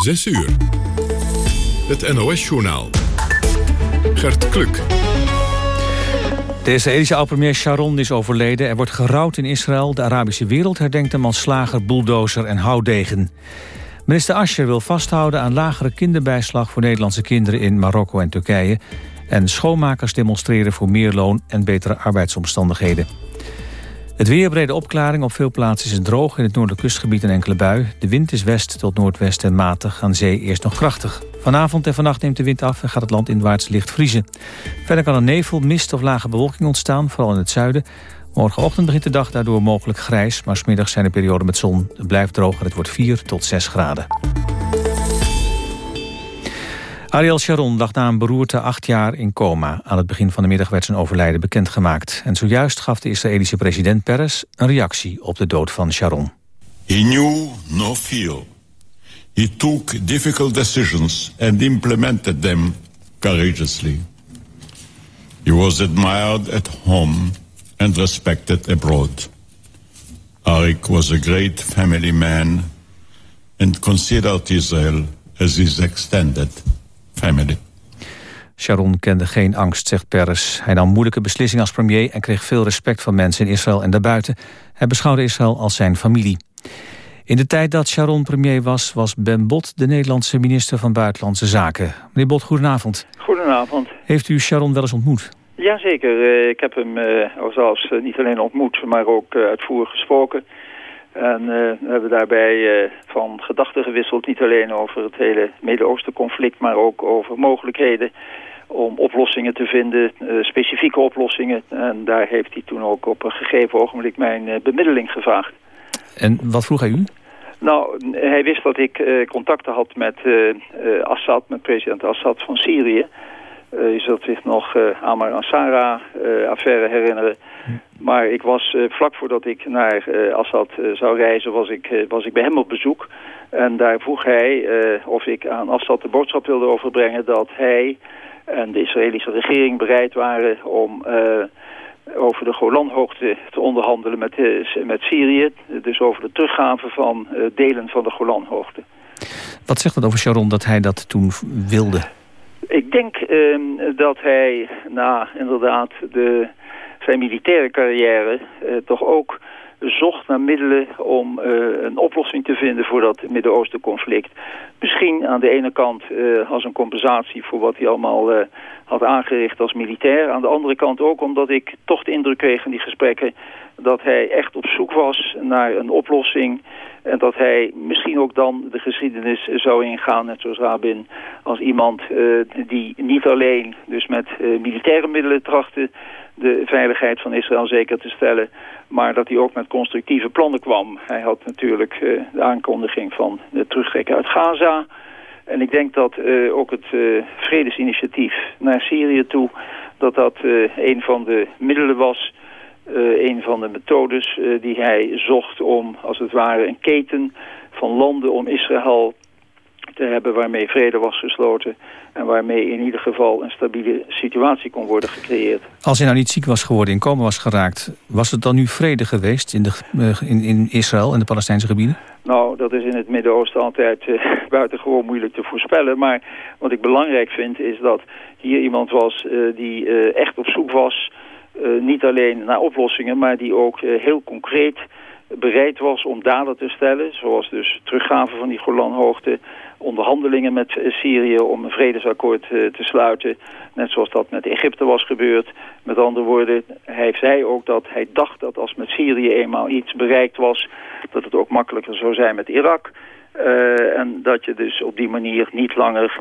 6 uur. Het NOS-journaal. Gert Kluk. De Israëlische oud-premier Sharon is overleden. Er wordt gerouwd in Israël. De Arabische wereld herdenkt hem als slager, bulldozer en houtdegen. Minister Ascher wil vasthouden aan lagere kinderbijslag... voor Nederlandse kinderen in Marokko en Turkije. En schoonmakers demonstreren voor meer loon en betere arbeidsomstandigheden. Het weer brede opklaring. Op veel plaatsen is het droog. In het noordelijk kustgebied een enkele bui. De wind is west tot noordwest en matig. Aan zee eerst nog krachtig. Vanavond en vannacht neemt de wind af en gaat het land inwaarts licht vriezen. Verder kan er nevel, mist of lage bewolking ontstaan, vooral in het zuiden. Morgenochtend begint de dag daardoor mogelijk grijs... maar smiddags zijn er perioden met zon. Het blijft droog en het wordt 4 tot 6 graden. Ariel Sharon lag na een beroerte acht jaar in coma. Aan het begin van de middag werd zijn overlijden bekendgemaakt. En zojuist gaf de Israëlische president Peres een reactie op de dood van Sharon. He knew no fear. He took difficult decisions and implemented them courageously. He was admired at home and respected abroad. Arik was a great family man and considered Israel as his extended family. Sharon kende geen angst, zegt Peres. Hij nam moeilijke beslissingen als premier... en kreeg veel respect van mensen in Israël en daarbuiten. Hij beschouwde Israël als zijn familie. In de tijd dat Sharon premier was, was Ben Bot... de Nederlandse minister van Buitenlandse Zaken. Meneer Bot, goedenavond. Goedenavond. Heeft u Sharon wel eens ontmoet? Jazeker, eh, ik heb hem uh, zelfs uh, niet alleen ontmoet, maar ook uitvoerig gesproken. En we hebben daarbij van gedachten gewisseld, niet alleen over het hele Midden-Oosten conflict, maar ook over mogelijkheden om oplossingen te vinden, specifieke oplossingen. En daar heeft hij toen ook op een gegeven ogenblik mijn bemiddeling gevraagd. En wat vroeg hij u? Nou, hij wist dat ik contacten had met Assad, met president Assad van Syrië. Uh, je zult zich nog uh, Amar Ansara-affaire uh, herinneren. Maar ik was vlak voordat ik naar Assad zou reizen, was ik, was ik bij hem op bezoek. En daar vroeg hij of ik aan Assad de boodschap wilde overbrengen dat hij en de Israëlische regering bereid waren om over de Golanhoogte te onderhandelen met, met Syrië. Dus over de teruggave van delen van de Golanhoogte. Wat zegt dat over Sharon dat hij dat toen wilde? Ik denk uh, dat hij na inderdaad de, zijn militaire carrière uh, toch ook zocht naar middelen om uh, een oplossing te vinden voor dat Midden-Oosten conflict. Misschien aan de ene kant uh, als een compensatie voor wat hij allemaal had aangericht als militair. Aan de andere kant ook omdat ik toch de indruk kreeg in die gesprekken dat hij echt op zoek was naar een oplossing en dat hij misschien ook dan de geschiedenis zou ingaan, net zoals Rabin, als iemand die niet alleen dus met militaire middelen trachtte de veiligheid van Israël zeker te stellen, maar dat hij ook met constructieve plannen kwam. Hij had natuurlijk uh, de aankondiging van de terugtrekken uit Gaza. En ik denk dat ook het vredesinitiatief naar Syrië toe, dat dat een van de middelen was een van de methodes die hij zocht om, als het ware, een keten van landen om Israël te hebben waarmee vrede was gesloten en waarmee in ieder geval een stabiele situatie kon worden gecreëerd. Als hij nou niet ziek was geworden, in coma was geraakt, was het dan nu vrede geweest in, de, uh, in, in Israël en de Palestijnse gebieden? Nou, dat is in het Midden-Oosten altijd uh, buitengewoon moeilijk te voorspellen. Maar wat ik belangrijk vind is dat hier iemand was uh, die echt op zoek was uh, niet alleen naar oplossingen, maar die ook heel concreet bereid was om daden te stellen. Zoals dus teruggave van die Golanhoogte, onderhandelingen met uh, Syrië om een vredesakkoord te sluiten. Net zoals dat met Egypte was gebeurd. Met andere woorden, hij zei ook dat hij dacht dat als met Syrië eenmaal iets bereikt was... dat het ook makkelijker zou zijn met Irak... Uh, en dat je dus op die manier niet langer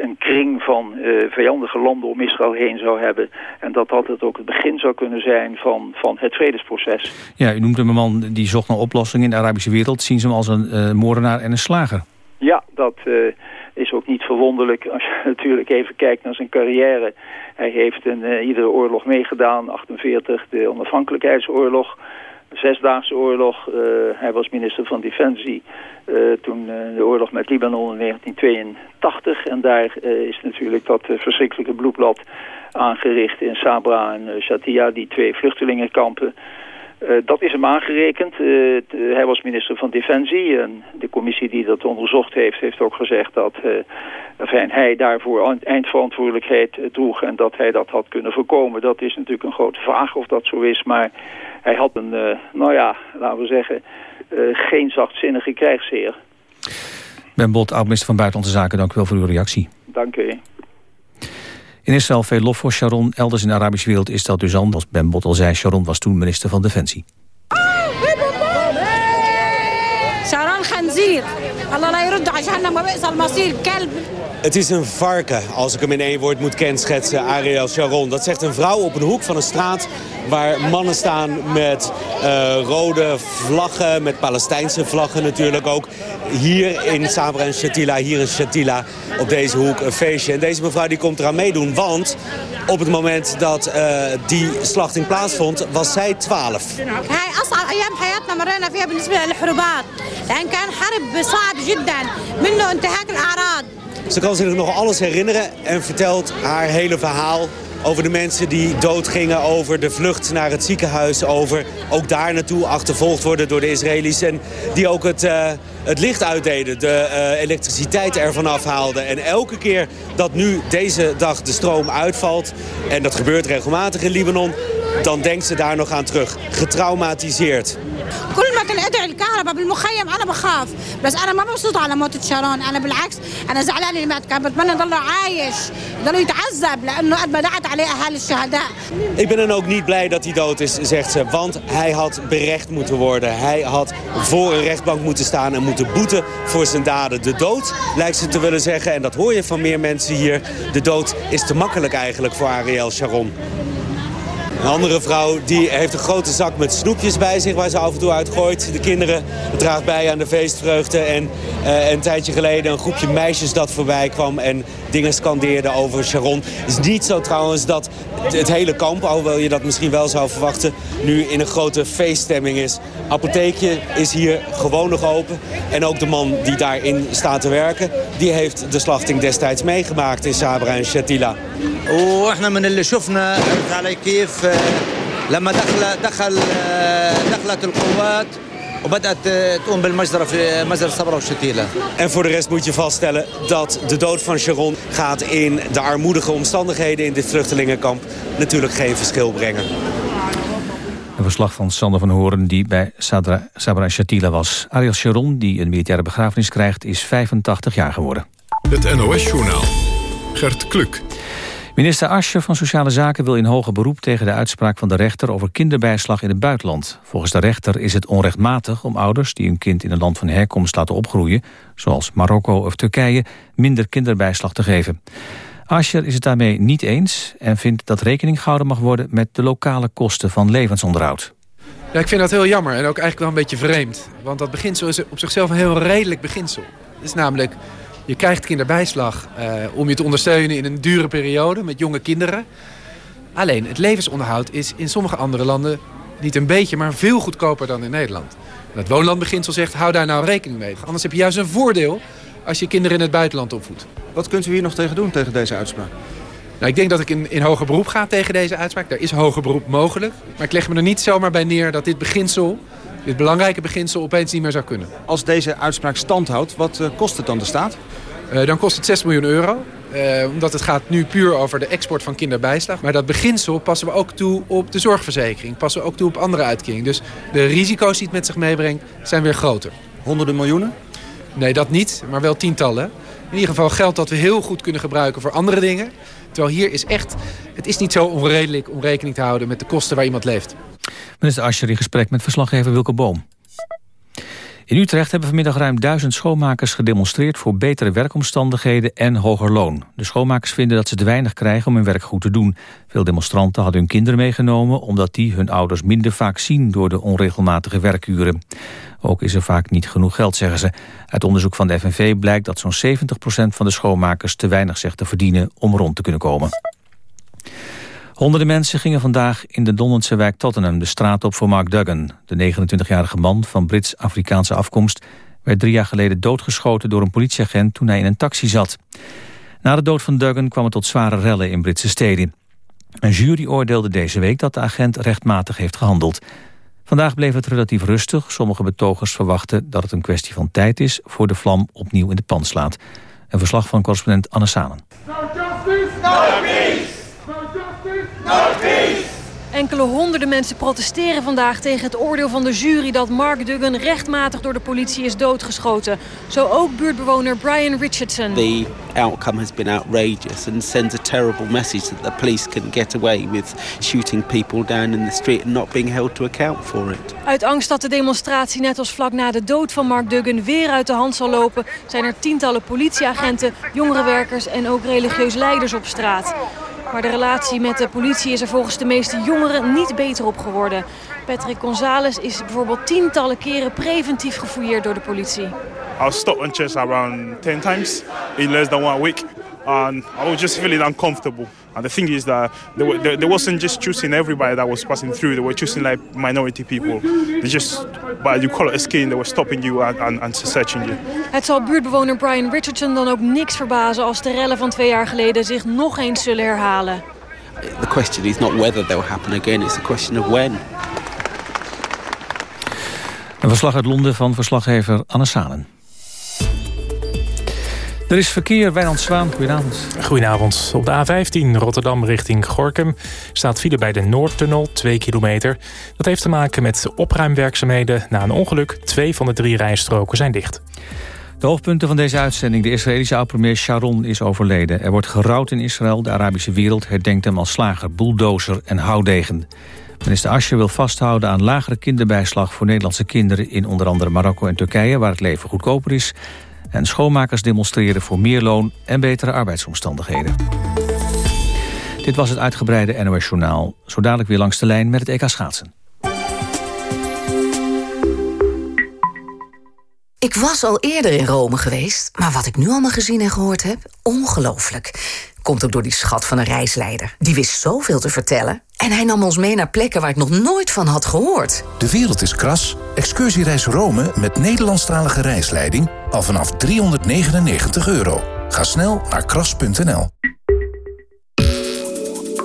een kring van vijandige landen om Israël heen zou hebben. En dat dat het ook het begin zou kunnen zijn van, van het vredesproces. Ja, u noemt hem een man die zocht naar oplossingen in de Arabische wereld. Zien ze hem als een moordenaar en een slager? Ja, dat is ook niet verwonderlijk als je natuurlijk even kijkt naar zijn carrière. Hij heeft in iedere oorlog meegedaan, 48, de onafhankelijkheidsoorlog Zesdaagse oorlog. Uh, hij was minister van Defensie toen de oorlog met Libanon in 1982. En daar is natuurlijk dat verschrikkelijke bloedblad aangericht in Sabra en Shatia, die twee vluchtelingenkampen. Uh, dat is hem aangerekend. Uh, hij was minister van Defensie en de commissie die dat onderzocht heeft... heeft ook gezegd dat uh, enfin, hij daarvoor eindverantwoordelijkheid droeg... en dat hij dat had kunnen voorkomen. Dat is natuurlijk een grote vraag of dat zo is. Maar hij had een, nou ja, laten we zeggen... geen zachtzinnige krijgsheer. Ben Bot, oud-minister van Buitenlandse Zaken, dank u wel voor uw reactie. Dank u. In Israël veel lof voor Sharon. Elders in de Arabische wereld is dat dus anders. Ben Bot al zei, Sharon was toen minister van Defensie. Sharon Khanzir. Het is een varken, als ik hem in één woord moet kenschetsen, Ariel Sharon. Dat zegt een vrouw op een hoek van een straat waar mannen staan met uh, rode vlaggen, met Palestijnse vlaggen natuurlijk ook. Hier in Sabra en Shatila, hier in Shatila, op deze hoek een feestje. En deze mevrouw die komt eraan meedoen, want op het moment dat uh, die slachting plaatsvond, was zij 12. Ze kan zich nog alles herinneren en vertelt haar hele verhaal over de mensen die doodgingen, over de vlucht naar het ziekenhuis, over ook daar naartoe achtervolgd worden door de Israëli's en die ook het, uh, het licht uitdeden, de uh, elektriciteit ervan afhaalden. En elke keer dat nu deze dag de stroom uitvalt, en dat gebeurt regelmatig in Libanon, dan denkt ze daar nog aan terug. Getraumatiseerd. كل ما كان ادعي الكهرباء بالمخيم انا بخاف بس انا ما مبسوطه على موت شارون انا بالعكس انا زعلانه اللي مات كان بتمنى يضل عايش يضل يتعذب لانه قد ما دعت عليه اهالي الشهداء Ik ben dan ook niet blij dat hij dood is, zegt ze. Want hij had berecht moeten worden. Hij had voor een rechtbank moeten staan en moeten boeten voor zijn daden. De dood, lijkt ze te willen zeggen, en dat hoor je van meer mensen hier... de dood is te makkelijk eigenlijk voor Ariel Sharon. Een andere vrouw die heeft een grote zak met snoepjes bij zich waar ze af en toe uitgooit. De kinderen draagt bij aan de feestvreugde. En uh, een tijdje geleden een groepje meisjes dat voorbij kwam en dingen scandeerde over Sharon. Het is niet zo trouwens dat het hele kamp, alhoewel je dat misschien wel zou verwachten, nu in een grote feeststemming is. Apotheekje is hier gewoon nog open. En ook de man die daarin staat te werken, die heeft de slachting destijds meegemaakt in Sabra en Shatila. واحنا من اللي شفنا علي كيف لما دخل دخل دخلت القوات وبدأت تقوم بالمجزرة في مجزرة صبرا وشتيلة. En voor de rest moet je vaststellen dat de dood van Sharon gaat in de armoedige omstandigheden in dit vluchtelingenkamp natuurlijk geen verschil brengen. Een verslag van Sander van Horen die bij Sadra, Sabra Shatila was. Ariel Sharon, die een militaire begrafenis krijgt, is 85 jaar geworden. Het NOS-journaal. Gert Kluk. Minister Ascher van Sociale Zaken wil in hoger beroep tegen de uitspraak van de rechter over kinderbijslag in het buitenland. Volgens de rechter is het onrechtmatig om ouders die een kind in een land van herkomst laten opgroeien, zoals Marokko of Turkije, minder kinderbijslag te geven. Ascher is het daarmee niet eens en vindt dat rekening gehouden mag worden met de lokale kosten van levensonderhoud. Ja, ik vind dat heel jammer en ook eigenlijk wel een beetje vreemd. Want dat beginsel is op zichzelf een heel redelijk beginsel. Het is namelijk je krijgt kinderbijslag uh, om je te ondersteunen in een dure periode met jonge kinderen. Alleen het levensonderhoud is in sommige andere landen niet een beetje, maar veel goedkoper dan in Nederland. En het woonlandbeginsel zegt, hou daar nou rekening mee. Anders heb je juist een voordeel als je kinderen in het buitenland opvoedt. Wat kunt u hier nog tegen doen, tegen deze uitspraak? Nou, ik denk dat ik in, in hoger beroep ga tegen deze uitspraak. Er is hoger beroep mogelijk. Maar ik leg me er niet zomaar bij neer dat dit beginsel dit belangrijke beginsel opeens niet meer zou kunnen. Als deze uitspraak standhoudt, wat uh, kost het dan de staat? Uh, dan kost het 6 miljoen euro. Uh, omdat het gaat nu puur over de export van kinderbijslag. Maar dat beginsel passen we ook toe op de zorgverzekering. Passen we ook toe op andere uitkeringen. Dus de risico's die het met zich meebrengt zijn weer groter. Honderden miljoenen? Nee, dat niet. Maar wel tientallen. In ieder geval geld dat we heel goed kunnen gebruiken voor andere dingen. Terwijl hier is echt... Het is niet zo onredelijk om rekening te houden met de kosten waar iemand leeft. Minister Ascher in gesprek met verslaggever Wilke Boom. In Utrecht hebben vanmiddag ruim duizend schoonmakers gedemonstreerd... voor betere werkomstandigheden en hoger loon. De schoonmakers vinden dat ze te weinig krijgen om hun werk goed te doen. Veel demonstranten hadden hun kinderen meegenomen... omdat die hun ouders minder vaak zien door de onregelmatige werkuren. Ook is er vaak niet genoeg geld, zeggen ze. Uit onderzoek van de FNV blijkt dat zo'n 70% van de schoonmakers... te weinig zegt te verdienen om rond te kunnen komen. Honderden mensen gingen vandaag in de Londense wijk Tottenham de straat op voor Mark Duggan. De 29-jarige man van Brits-Afrikaanse afkomst werd drie jaar geleden doodgeschoten door een politieagent toen hij in een taxi zat. Na de dood van Duggan kwam het tot zware rellen in Britse steden. Een jury oordeelde deze week dat de agent rechtmatig heeft gehandeld. Vandaag bleef het relatief rustig. Sommige betogers verwachten dat het een kwestie van tijd is... voor de vlam opnieuw in de pan slaat. Een verslag van correspondent Anne peace. Enkele honderden mensen protesteren vandaag tegen het oordeel van de jury... dat Mark Duggan rechtmatig door de politie is doodgeschoten. Zo ook buurtbewoner Brian Richardson. The outcome has been outrageous and sends a terrible message that the police can get away with shooting people down in the street and not being held to account for it. Uit angst dat de demonstratie net als vlak na de dood van Mark Duggan weer uit de hand zal lopen... zijn er tientallen politieagenten, jongerenwerkers en ook religieuze leiders op straat. Maar de relatie met de politie is er volgens de meeste jongeren niet beter op geworden. Patrick Gonzalez is bijvoorbeeld tientallen keren preventief gefouilleerd door de politie. I was stopped on chest around 10 times in less than one week. And I was just feeling uncomfortable. And the thing is that they, they, they wasn't just choosing everybody that was passing through. They were choosing like minority people. They just, by you call it a skin, they were stopping you and, and, and searching you. Het zal buurtbewoner Brian Richardson dan ook niks verbazen als de rellen van twee jaar geleden zich nog eens zullen herhalen. The question is not whether they'll happen again, it's a question of when. Een verslag uit Londen van verslaggever Anne Sanen. Er is verkeer, Wijnand Zwaan, goedenavond. Goedenavond. Op de A15 Rotterdam richting Gorkum staat file bij de Noordtunnel, 2 kilometer. Dat heeft te maken met opruimwerkzaamheden na een ongeluk. Twee van de drie rijstroken zijn dicht. De hoofdpunten van deze uitzending. De Israëlische oud-premier Sharon is overleden. Er wordt gerouwd in Israël. De Arabische wereld herdenkt hem als slager, bulldozer en houdegen. Minister Asje wil vasthouden aan lagere kinderbijslag... voor Nederlandse kinderen in onder andere Marokko en Turkije... waar het leven goedkoper is. En schoonmakers demonstreren voor meer loon en betere arbeidsomstandigheden. Dit was het uitgebreide NOS Journaal. Zo dadelijk weer langs de lijn met het EK Schaatsen. Ik was al eerder in Rome geweest, maar wat ik nu allemaal gezien en gehoord heb, ongelooflijk. Komt ook door die schat van een reisleider. Die wist zoveel te vertellen. En hij nam ons mee naar plekken waar ik nog nooit van had gehoord. De wereld is kras. Excursiereis Rome met Nederlandstalige reisleiding al vanaf 399 euro. Ga snel naar kras.nl.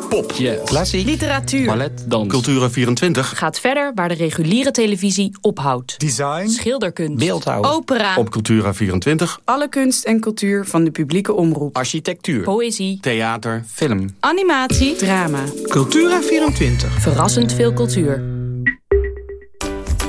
Pop, klassiek, literatuur, ballet, dans, Cultura24 gaat verder waar de reguliere televisie ophoudt. Design, schilderkunst, beeldhouw, opera. Op Cultura24 alle kunst en cultuur van de publieke omroep. Architectuur, poëzie, theater, film, animatie, drama. Cultura24 verrassend veel cultuur.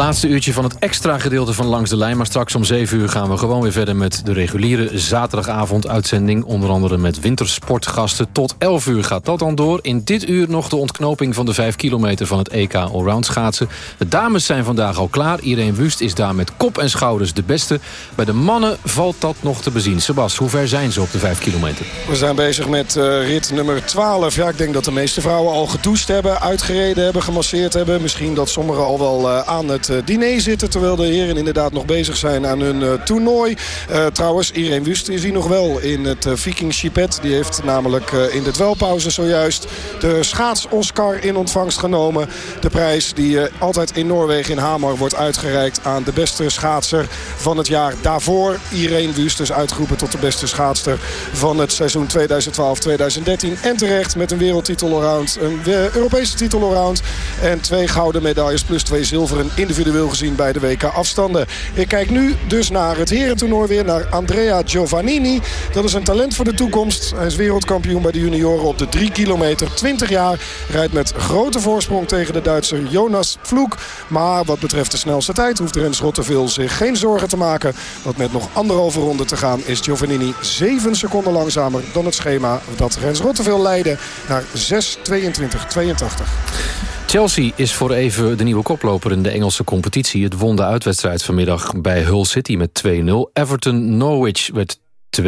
laatste uurtje van het extra gedeelte van Langs de Lijn. Maar straks om 7 uur gaan we gewoon weer verder met de reguliere zaterdagavond-uitzending. Onder andere met wintersportgasten. Tot 11 uur gaat dat dan door. In dit uur nog de ontknoping van de 5 kilometer van het EK Allround schaatsen. De dames zijn vandaag al klaar. Irene Wust is daar met kop en schouders de beste. Bij de mannen valt dat nog te bezien. Sebas, hoe ver zijn ze op de 5 kilometer? We zijn bezig met uh, rit nummer 12. Ja, ik denk dat de meeste vrouwen al gedoucht hebben, uitgereden hebben, gemasseerd hebben. Misschien dat sommigen al wel uh, aan het uh, diner zitten. Terwijl de heren inderdaad nog bezig zijn aan hun uh, toernooi. Uh, trouwens, Irene Wust is hier nog wel in het Viking Chipet. Die heeft namelijk in de dwelpauze zojuist de schaats-Oscar in ontvangst genomen. De prijs die altijd in Noorwegen in Hamar wordt uitgereikt aan de beste schaatser van het jaar daarvoor. Irene Wust dus uitgeroepen tot de beste schaatster van het seizoen 2012-2013. En terecht met een wereldtitel allround, een Europese titel allround. En twee gouden medailles plus twee zilveren individueel gezien bij de WK afstanden. Ik kijk nu dus naar het herentoernooi weer, naar Andrea Giovannini. Dat is een talent voor de toekomst. Hij is wereldkampioen bij de junioren op de 3 kilometer. 20 jaar, rijdt met grote voorsprong tegen de Duitser Jonas Vloek. Maar wat betreft de snelste tijd hoeft Rens Rotteveel zich geen zorgen te maken. Want met nog anderhalve ronde te gaan is Giovannini 7 seconden langzamer dan het schema dat Rens Rotteveel leidde naar 6.22.82. Chelsea is voor even de nieuwe koploper in de Engelse competitie. Het won de uitwedstrijd vanmiddag bij Hull City met 2-0. Everton-Norwich werd 2-0.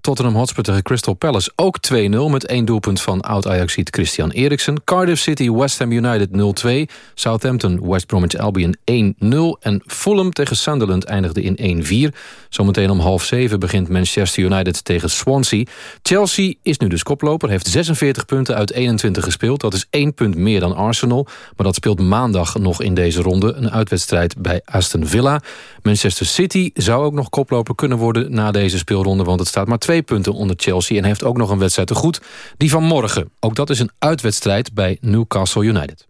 Tottenham Hotspur tegen Crystal Palace ook 2-0... met één doelpunt van oud-Ajaxiet Christian Eriksen. Cardiff City West Ham United 0-2. Southampton West Bromwich Albion 1-0. En Fulham tegen Sunderland eindigde in 1-4. Zometeen om half zeven begint Manchester United tegen Swansea. Chelsea is nu dus koploper, heeft 46 punten uit 21 gespeeld. Dat is één punt meer dan Arsenal. Maar dat speelt maandag nog in deze ronde. Een uitwedstrijd bij Aston Villa. Manchester City zou ook nog koploper kunnen worden na deze speelronde... want het staat maar twee punten onder Chelsea... en heeft ook nog een wedstrijd te goed. Die van morgen. Ook dat is een uitwedstrijd bij Newcastle United.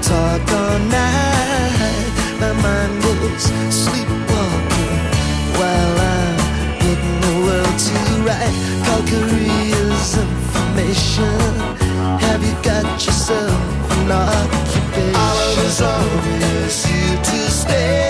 Talk all night. Goes sleepwalking while I'm getting the world to right. Call careers information. Have you got yourself an occupation? All of us always here to stay.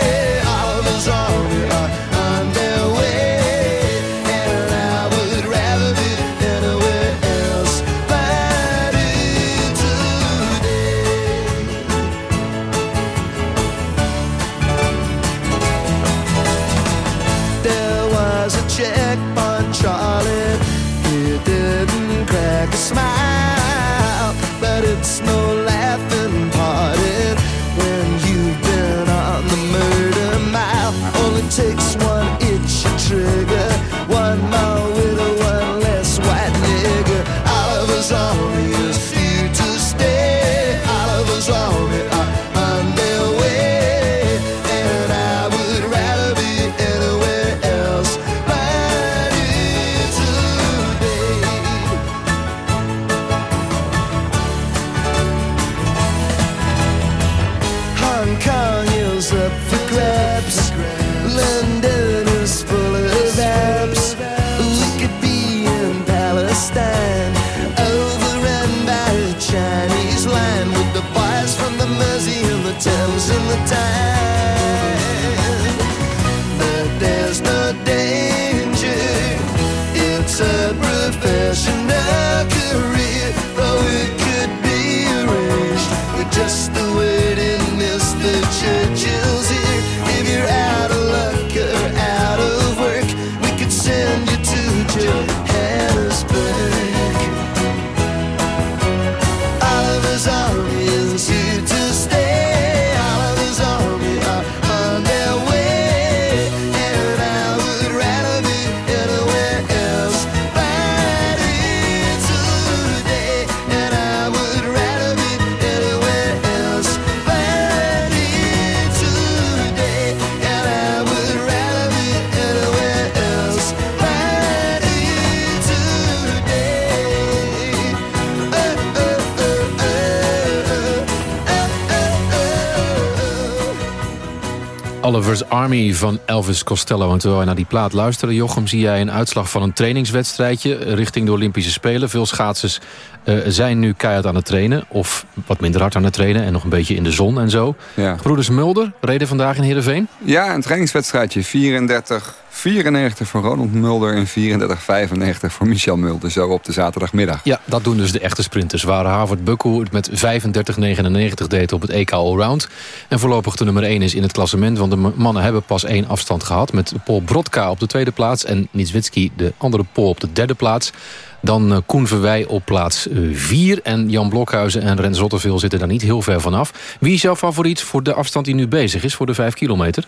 Army van Elvis Costello. En terwijl wij naar die plaat luisteren, Jochem... zie jij een uitslag van een trainingswedstrijdje... richting de Olympische Spelen. Veel schaatsers eh, zijn nu keihard aan het trainen. Of wat minder hard aan het trainen. En nog een beetje in de zon en zo. Ja. Gebroeders Mulder reden vandaag in Heerenveen. Ja, een trainingswedstrijdje. 34, 94 voor Ronald Mulder en 34, 95 voor Michel Mulder. Zo op de zaterdagmiddag. Ja, dat doen dus de echte sprinters. Waar Harvard Bukku het met 35,99 deed op het EK Allround. En voorlopig de nummer 1 is in het klassement. Want de mannen hebben pas één afstand gehad. Met Paul Brodka op de tweede plaats. En Nitswitski de andere Paul op de derde plaats. Dan eh, Koen Verwij op plaats 4. En Jan Blokhuizen en Ren Zotterveel zitten daar niet heel ver vanaf. Wie is jouw favoriet voor de afstand die nu bezig is? Voor de 5 kilometer?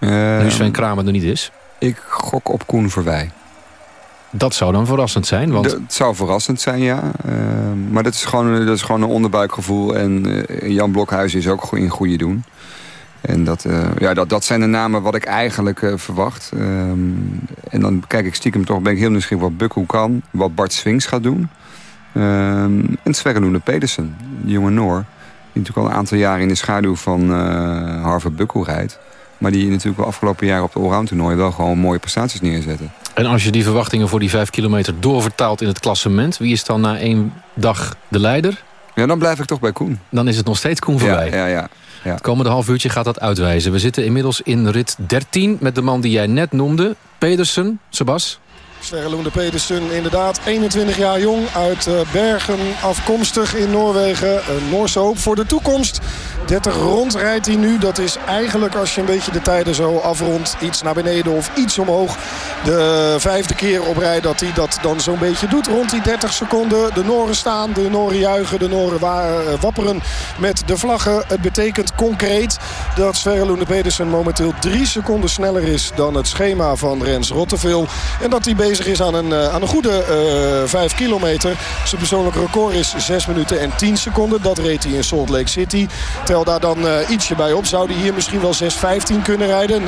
nu Sven Kramer er niet is. Ik gok op Koen Verwij. Dat zou dan verrassend zijn. Want... Dat zou verrassend zijn, ja. Uh, maar dat is, gewoon, dat is gewoon een onderbuikgevoel. En uh, Jan Blokhuizen is ook in goede doen. En dat, uh, ja, dat, dat zijn de namen wat ik eigenlijk uh, verwacht. Um, en dan kijk ik stiekem toch, ben ik heel nieuwsgierig wat Bukkel kan. Wat Bart Swings gaat doen. Um, en Sverre Pedersen, die jonge Noor. Die natuurlijk al een aantal jaren in de schaduw van uh, Harvard Bukkel rijdt. Maar die natuurlijk wel afgelopen jaar op de allround toernooi wel gewoon mooie prestaties neerzetten. En als je die verwachtingen voor die vijf kilometer doorvertaalt in het klassement... wie is dan na één dag de leider? Ja, dan blijf ik toch bij Koen. Dan is het nog steeds Koen voorbij. Ja, ja, ja. Het komende half uurtje gaat dat uitwijzen. We zitten inmiddels in rit 13 met de man die jij net noemde. Pedersen, Sebas. Sverre Loende Pedersen, inderdaad 21 jaar jong, uit eh, Bergen afkomstig in Noorwegen. Een Noorse hoop voor de toekomst. 30 rond rijdt hij nu. Dat is eigenlijk als je een beetje de tijden zo afrondt. Iets naar beneden of iets omhoog. De vijfde keer op rij dat hij dat dan zo'n beetje doet. Rond die 30 seconden. De Noren staan, de Noren juichen, de Noren eh, wapperen met de vlaggen. Het betekent concreet dat Sverre Loende Pedersen momenteel drie seconden sneller is dan het schema van Rens Rotteveel. En dat hij bezig is aan een, eh, aan een goede uh, 5 kilometer. Zijn persoonlijk record is 6 minuten en 10 seconden. Dat reed hij in Salt Lake City. Tel daar dan uh, ietsje bij op. Zou hij hier misschien wel 6.15 kunnen rijden. 29-9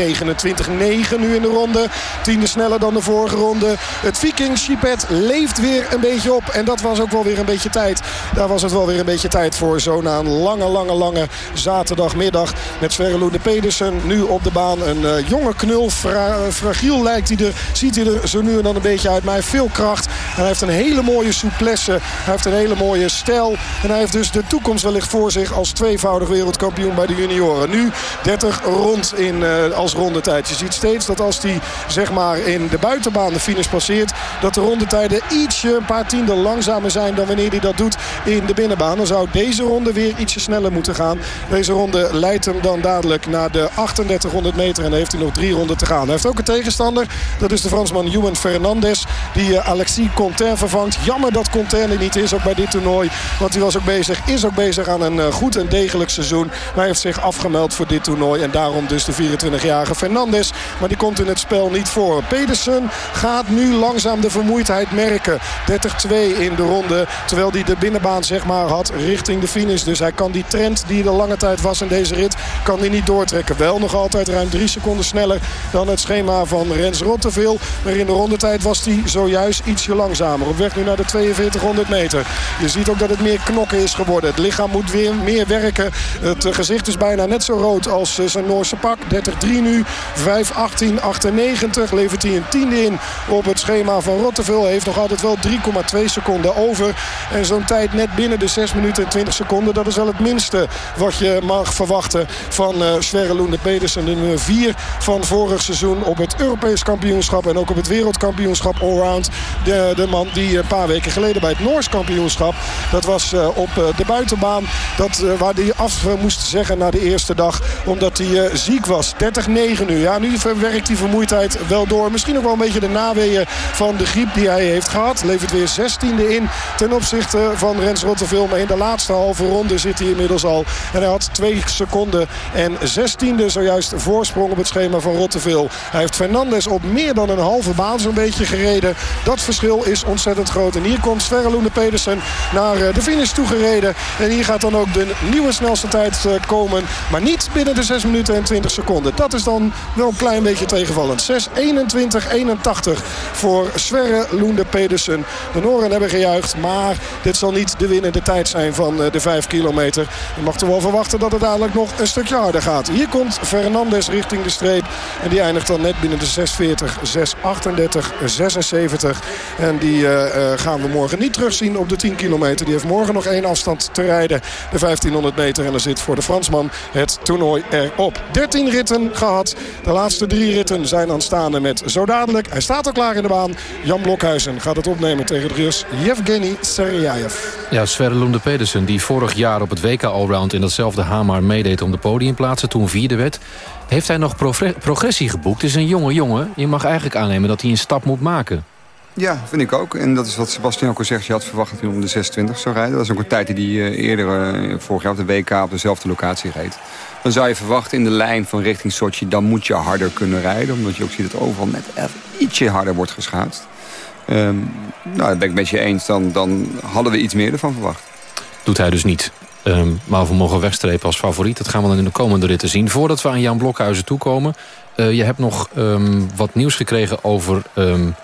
nu in de ronde. Tiende sneller dan de vorige ronde. Het Viking Chipet leeft weer een beetje op. En dat was ook wel weer een beetje tijd. Daar was het wel weer een beetje tijd voor. Zo na een lange, lange, lange zaterdagmiddag. Met Sverre Loende Pedersen nu op de baan. Een jonge knul. Fra fragiel lijkt hij er. Ziet hij er zo nu en dan een beetje uit. Heeft veel kracht. En hij heeft een hele mooie souplesse. Hij heeft een hele mooie stijl. En hij heeft dus de toekomst wellicht voor zich als tweevoudig wereldkampioen bij de junioren. Nu 30 rond in, uh, als rondetijd. Je ziet steeds dat als hij zeg maar in de buitenbaan de finish passeert... dat de rondetijden ietsje een paar tienden langzamer zijn... dan wanneer hij dat doet in de binnenbaan. Dan zou deze ronde weer ietsje sneller moeten gaan. Deze ronde leidt hem dan dadelijk naar de 3800 meter. En dan heeft hij nog drie ronden te gaan. Hij heeft ook een tegenstander. Dat is de Fransman Juan Fernandez. Die uh, Alexis Contain vervangt. Jammer dat Contain er niet is, ook bij dit toernooi. Want hij was ook bezig, is ook bezig aan een uh, goed en degelijk seizoen. Maar hij heeft zich afgemeld voor dit toernooi. En daarom dus de 24-jarige Fernandes. Maar die komt in het spel niet voor. Pedersen gaat nu langzaam de vermoeidheid merken. 30-2 in de ronde. Terwijl hij de binnenbaan zeg maar had richting de finish. Dus hij kan die trend die er lange tijd was in deze rit... kan hij niet doortrekken. Wel nog altijd ruim drie seconden sneller dan het schema van Rens Rotteveel. Maar in de rondetijd was hij zojuist ietsje langzamer. Op weg nu naar de 4200 meter. Je ziet ook dat het meer knokken is geworden. Het lichaam moet weer meer werken. Het gezicht is bijna net zo rood als zijn Noorse pak. 30-3 nu. 5-18-98 levert hij een tiende in op het schema van Rotteveel. Heeft nog altijd wel 3,2 seconden over. En zo'n tijd net binnen de 6 minuten en 20 seconden. Dat is wel het minste wat je mag verwachten van uh, Sverre Loende Pedersen. De nummer 4 van vorig seizoen op het Europees kampioenschap. En ook op het wereldkampioenschap allround. De, de man die een paar weken geleden bij het Noors kampioenschap. Dat was uh, op uh, de buitenbaan. Dat, waar hij af moest zeggen na de eerste dag. Omdat hij ziek was. 30-9 nu. Ja, nu verwerkt die vermoeidheid wel door. Misschien ook wel een beetje de naweeën van de griep die hij heeft gehad. Levert weer 16e in ten opzichte van Rens Rotterdam. Maar in de laatste halve ronde zit hij inmiddels al. En hij had 2 seconden en 16e zojuist voorsprong op het schema van Rotterdam. Hij heeft Fernandes op meer dan een halve baan zo'n beetje gereden. Dat verschil is ontzettend groot. En hier komt Sverre Loende Pedersen naar de finish toegereden. En hier gaat dan ook de nieuwe snelste tijd komen. Maar niet binnen de 6 minuten en 20 seconden. Dat is dan wel een klein beetje tegenvallend. 6.21.81 voor Sverre Loende Pedersen. De Noren hebben gejuicht. Maar dit zal niet de winnende tijd zijn van de 5 kilometer. Je mag toch wel verwachten dat het dadelijk nog een stukje harder gaat. Hier komt Fernandes richting de streep. En die eindigt dan net binnen de 6.40, 6.38, 76. En die uh, gaan we morgen niet terugzien op de 10 kilometer. Die heeft morgen nog één afstand te rijden. De 1500 meter. En dan zit voor de Fransman het toernooi erop. 13 ritten gehad. De laatste drie ritten zijn aanstaande met zo dadelijk. Hij staat al klaar in de baan. Jan Blokhuizen gaat het opnemen tegen de Rus Yevgeny Seryaev. Ja, Sverre Loende Pedersen die vorig jaar op het WK Allround in datzelfde Hamar meedeed om de podiumplaatsen. Toen vierde werd. Heeft hij nog progressie geboekt? Het is een jonge jongen. Je mag eigenlijk aannemen dat hij een stap moet maken. Ja, vind ik ook. En dat is wat Sebastian ook al zegt. Je had verwacht dat hij om de 26 zou rijden. Dat is ook een tijd die hij eerder, uh, vorig jaar op de WK, op dezelfde locatie reed. Dan zou je verwachten in de lijn van richting Sochi... dan moet je harder kunnen rijden. Omdat je ook ziet dat overal net even ietsje harder wordt geschaatst. Um, nou, dat ben ik met je eens. Dan, dan hadden we iets meer ervan verwacht. Doet hij dus niet. Um, maar we mogen wegstrepen als favoriet. Dat gaan we dan in de komende ritten zien. Voordat we aan Jan Blokhuizen toekomen... Uh, je hebt nog um, wat nieuws gekregen over... Um,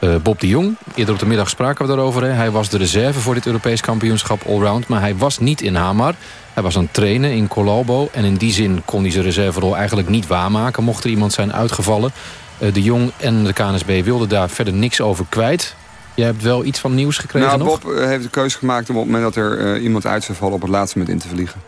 uh, Bob de Jong. Eerder op de middag spraken we daarover. Hè. Hij was de reserve voor dit Europees kampioenschap allround. Maar hij was niet in Hamar. Hij was aan het trainen in Colalbo. En in die zin kon hij zijn reserverol eigenlijk niet waarmaken. Mocht er iemand zijn uitgevallen. Eh, de Jong en de KNSB wilden daar verder niks over kwijt. Jij hebt wel iets van nieuws gekregen Nou, nog? Bob eh, heeft de keuze gemaakt om op het moment dat er eh, iemand uit zou vallen... op het laatste moment in te vliegen.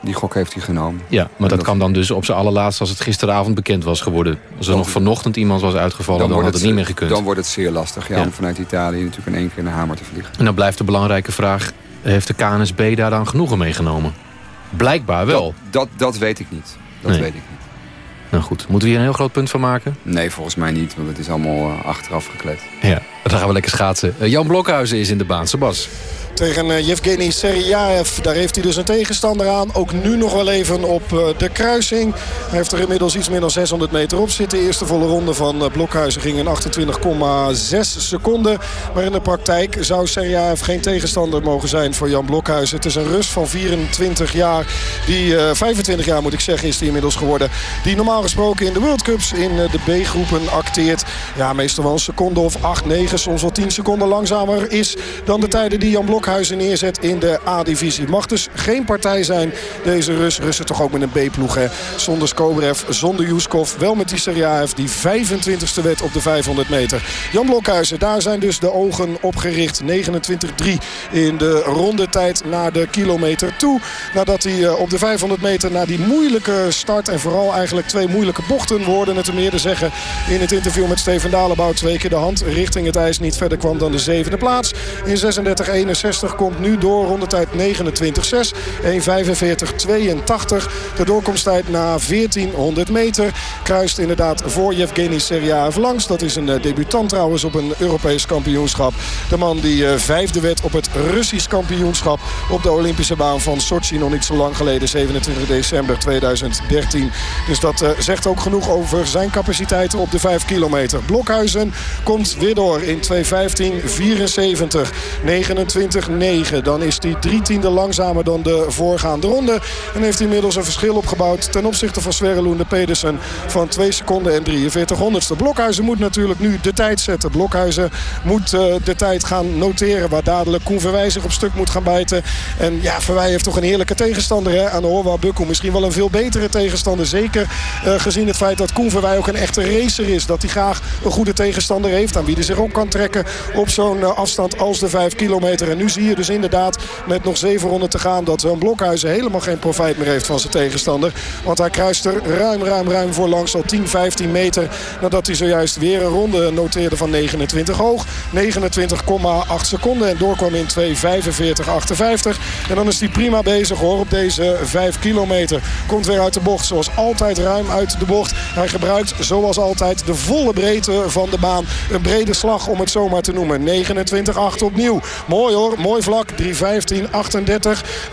Die gok heeft hij genomen. Ja, maar dat, kan dan dus op zijn allerlaatste als het gisteravond bekend was geworden. Als er nog vanochtend iemand was uitgevallen, dan, had het niet meer gekund. Dan wordt het zeer lastig ja, Ja. om vanuit Italië natuurlijk in één keer naar Hamer te vliegen. En dan blijft de belangrijke vraag, heeft de KNSB daar dan genoegen meegenomen? Blijkbaar wel. Dat, dat, dat weet ik niet. Dat Nee. weet ik niet. Nou goed, moeten we hier een heel groot punt van maken? Nee, volgens mij niet, want het is allemaal eh, achteraf gekleed. Ja, dan gaan we lekker schaatsen. Eh, Jan Blokhuizen is in de baan. Sebas. Tegen eh, Yevgeny Seryaev. Daar heeft hij dus een tegenstander aan. Ook nu nog wel even op eh, de kruising. Hij heeft er inmiddels iets meer dan 600 meter op zitten. De eerste volle ronde van eh, Blokhuizen ging in 28,6 seconden. Maar in de praktijk zou Seryaev geen tegenstander mogen zijn voor Jan Blokhuizen. Het is een Rus van 24 jaar. Die, eh, 25 jaar moet ik zeggen is hij inmiddels geworden. Die normaal gesproken in de World Cups in de B-groepen acteert. Ja, meestal wel een seconde of 8, 9, soms wel 10 seconden langzamer is dan de tijden die Jan Blokhuizen neerzet in de A-divisie. Mag dus geen partij zijn, deze Rus. Russen toch ook met een B-ploeg, hè. Zonder Skobrev, zonder Yuskov. Wel met die Seryaev, die 25ste wet op de 500 meter. Jan Blokhuizen, daar zijn dus de ogen op gericht. 29-3 in de rondetijd naar de kilometer toe. Nadat hij eh, op de 500 meter na die moeilijke start... en vooral eigenlijk twee moeilijke bochten, we hoorden het hem eerder zeggen... in het interview met Steven Dalebout twee keer de hand richting het ijs niet verder kwam dan de zevende plaats. In 36-61 komt nu door rondetijd 29-6. 1.45-82. De doorkomsttijd na 1400 meter. Kruist inderdaad voor Yevgeny Seryaev langs. Dat is een eh, debutant trouwens op een Europees kampioenschap. De man die eh, vijfde werd op het Russisch kampioenschap op de Olympische baan van Sochi. Nog niet zo lang geleden, 27 december 2013. Dus dat eh, zegt ook genoeg over zijn capaciteiten op de 5 kilometer. Blokhuizen komt weer door in 2.15.74. 29-9. Dan is hij drie tiende langzamer dan de voorgaande ronde. En heeft inmiddels een verschil opgebouwd ten opzichte van Sverre Loende Pedersen van 2 seconden en 43 honderdste. Blokhuizen moet natuurlijk nu de tijd zetten. Blokhuizen moet eh, de tijd gaan noteren waar dadelijk Koen Verwij zich op stuk moet gaan bijten. En ja, Verwij heeft toch een heerlijke tegenstander hè? aan de Horwa Bukkel. Misschien wel een veel betere tegenstander. Zeker eh, gezien het feit dat Koen Verwij ook een echte racer is. Dat hij graag een goede tegenstander heeft aan wie hij zich ook kan trekken op zo'n eh, afstand als de 5 kilometer. En nu zie je dus inderdaad met nog 7 ronden te gaan dat zo'n Blokhuizen helemaal geen profijt meer heeft van zijn tegenstander. Want hij kruist er ruim, ruim, ruim voor langs al 10, 15 meter. Nadat hij zojuist weer een ronde noteerde van 29 hoog. 29,8 seconden en doorkwam in 2.45,58. En dan is hij prima bezig hoor op deze 5 kilometer. Komt weer uit de bocht zoals altijd ruim uit de bocht. Hij gebruikt zoals altijd de volle breedte van de baan. Een brede slag om het zomaar te noemen. 29,8 opnieuw. Mooi hoor, mooi vlak. 3.15,38.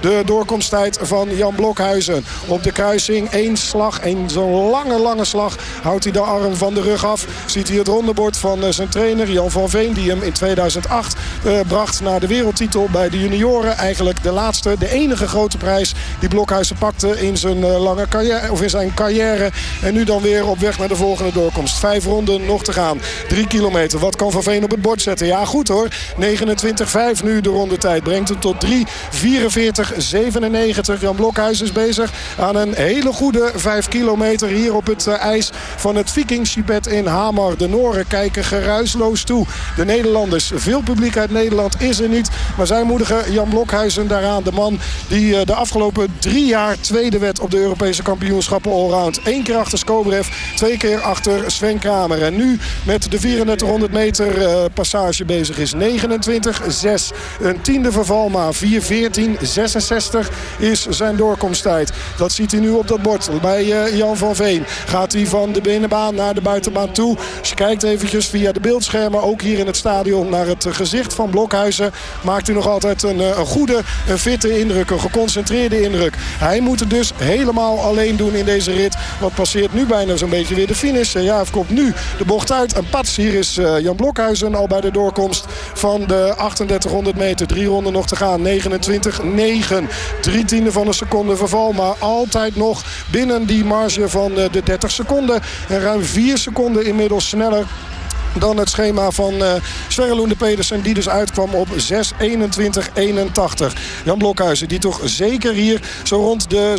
De doorkomsttijd van Jan Blokhuizen. Op de kruising één slag, één zo'n lange, lange slag. Houdt hij de arm van de rug af. Ziet hij het rondebord van eh, zijn trainer Jan van Veen. Die hem in 2008 eh, bracht naar de wereldtitel bij de junioren. Eigenlijk de laatste, de enige grote prijs die Blokhuizen pakte in zijn, eh, lange carrière, of in zijn carrière. En nu dan weer op weg naar de volgende doorkomst. Vijf ronden nog te gaan. Drie kilometer. Wat kan Van Veen op het bord zetten? Ja, goed hoor. 29,5 nu de rondetijd. Brengt hem tot 3.44,97. Jan Blokhuizen is bezig aan een hele goede 5 kilometer hier op het eh, ijs van het Vikingschipet in Hamar. De Noren kijken geruisloos toe. De Nederlanders, veel publiek uit Nederland is er niet. Maar zij moedigen Jan Blokhuizen daaraan. De man die eh, de afgelopen drie jaar tweede werd op de Europese kampioenschappen allround. Eén keer achter Skobrev, twee keer achter Sven Kramer. En nu met de 3400 meter eh, passage bezig is. 29-6. Een tiende verval maar. 4-14-66 is zijn doorkomsttijd. Dat ziet hij nu op dat bord bij eh, Jan van Veen. Gaat hij van de binnenbaan naar de buitenbaan toe. Als je kijkt eventjes via de beeldschermen, ook hier in het stadion, naar het gezicht van Blokhuizen. Maakt hij nog altijd een, eh, een goede, een fitte indruk, een geconcentreerde indruk. Hij moet het dus helemaal alleen doen in deze rit. Wat passeert nu bijna zo'n beetje weer de finish. Ja, hij komt nu de bocht uit. En pats, hier is eh, Jan Blokhuizen al bij de doorkomst van de 3800 meter. Drie ronden nog te gaan. 29-9. Drie tiende van een seconde verval. Maar altijd nog binnen die marge van eh, de 30 seconden. En ruim 4 seconden inmiddels sneller dan het schema van uh, Sverre Pedersen. Die dus uitkwam op 6.21.81. Jan Blokhuizen die toch zeker hier zo rond de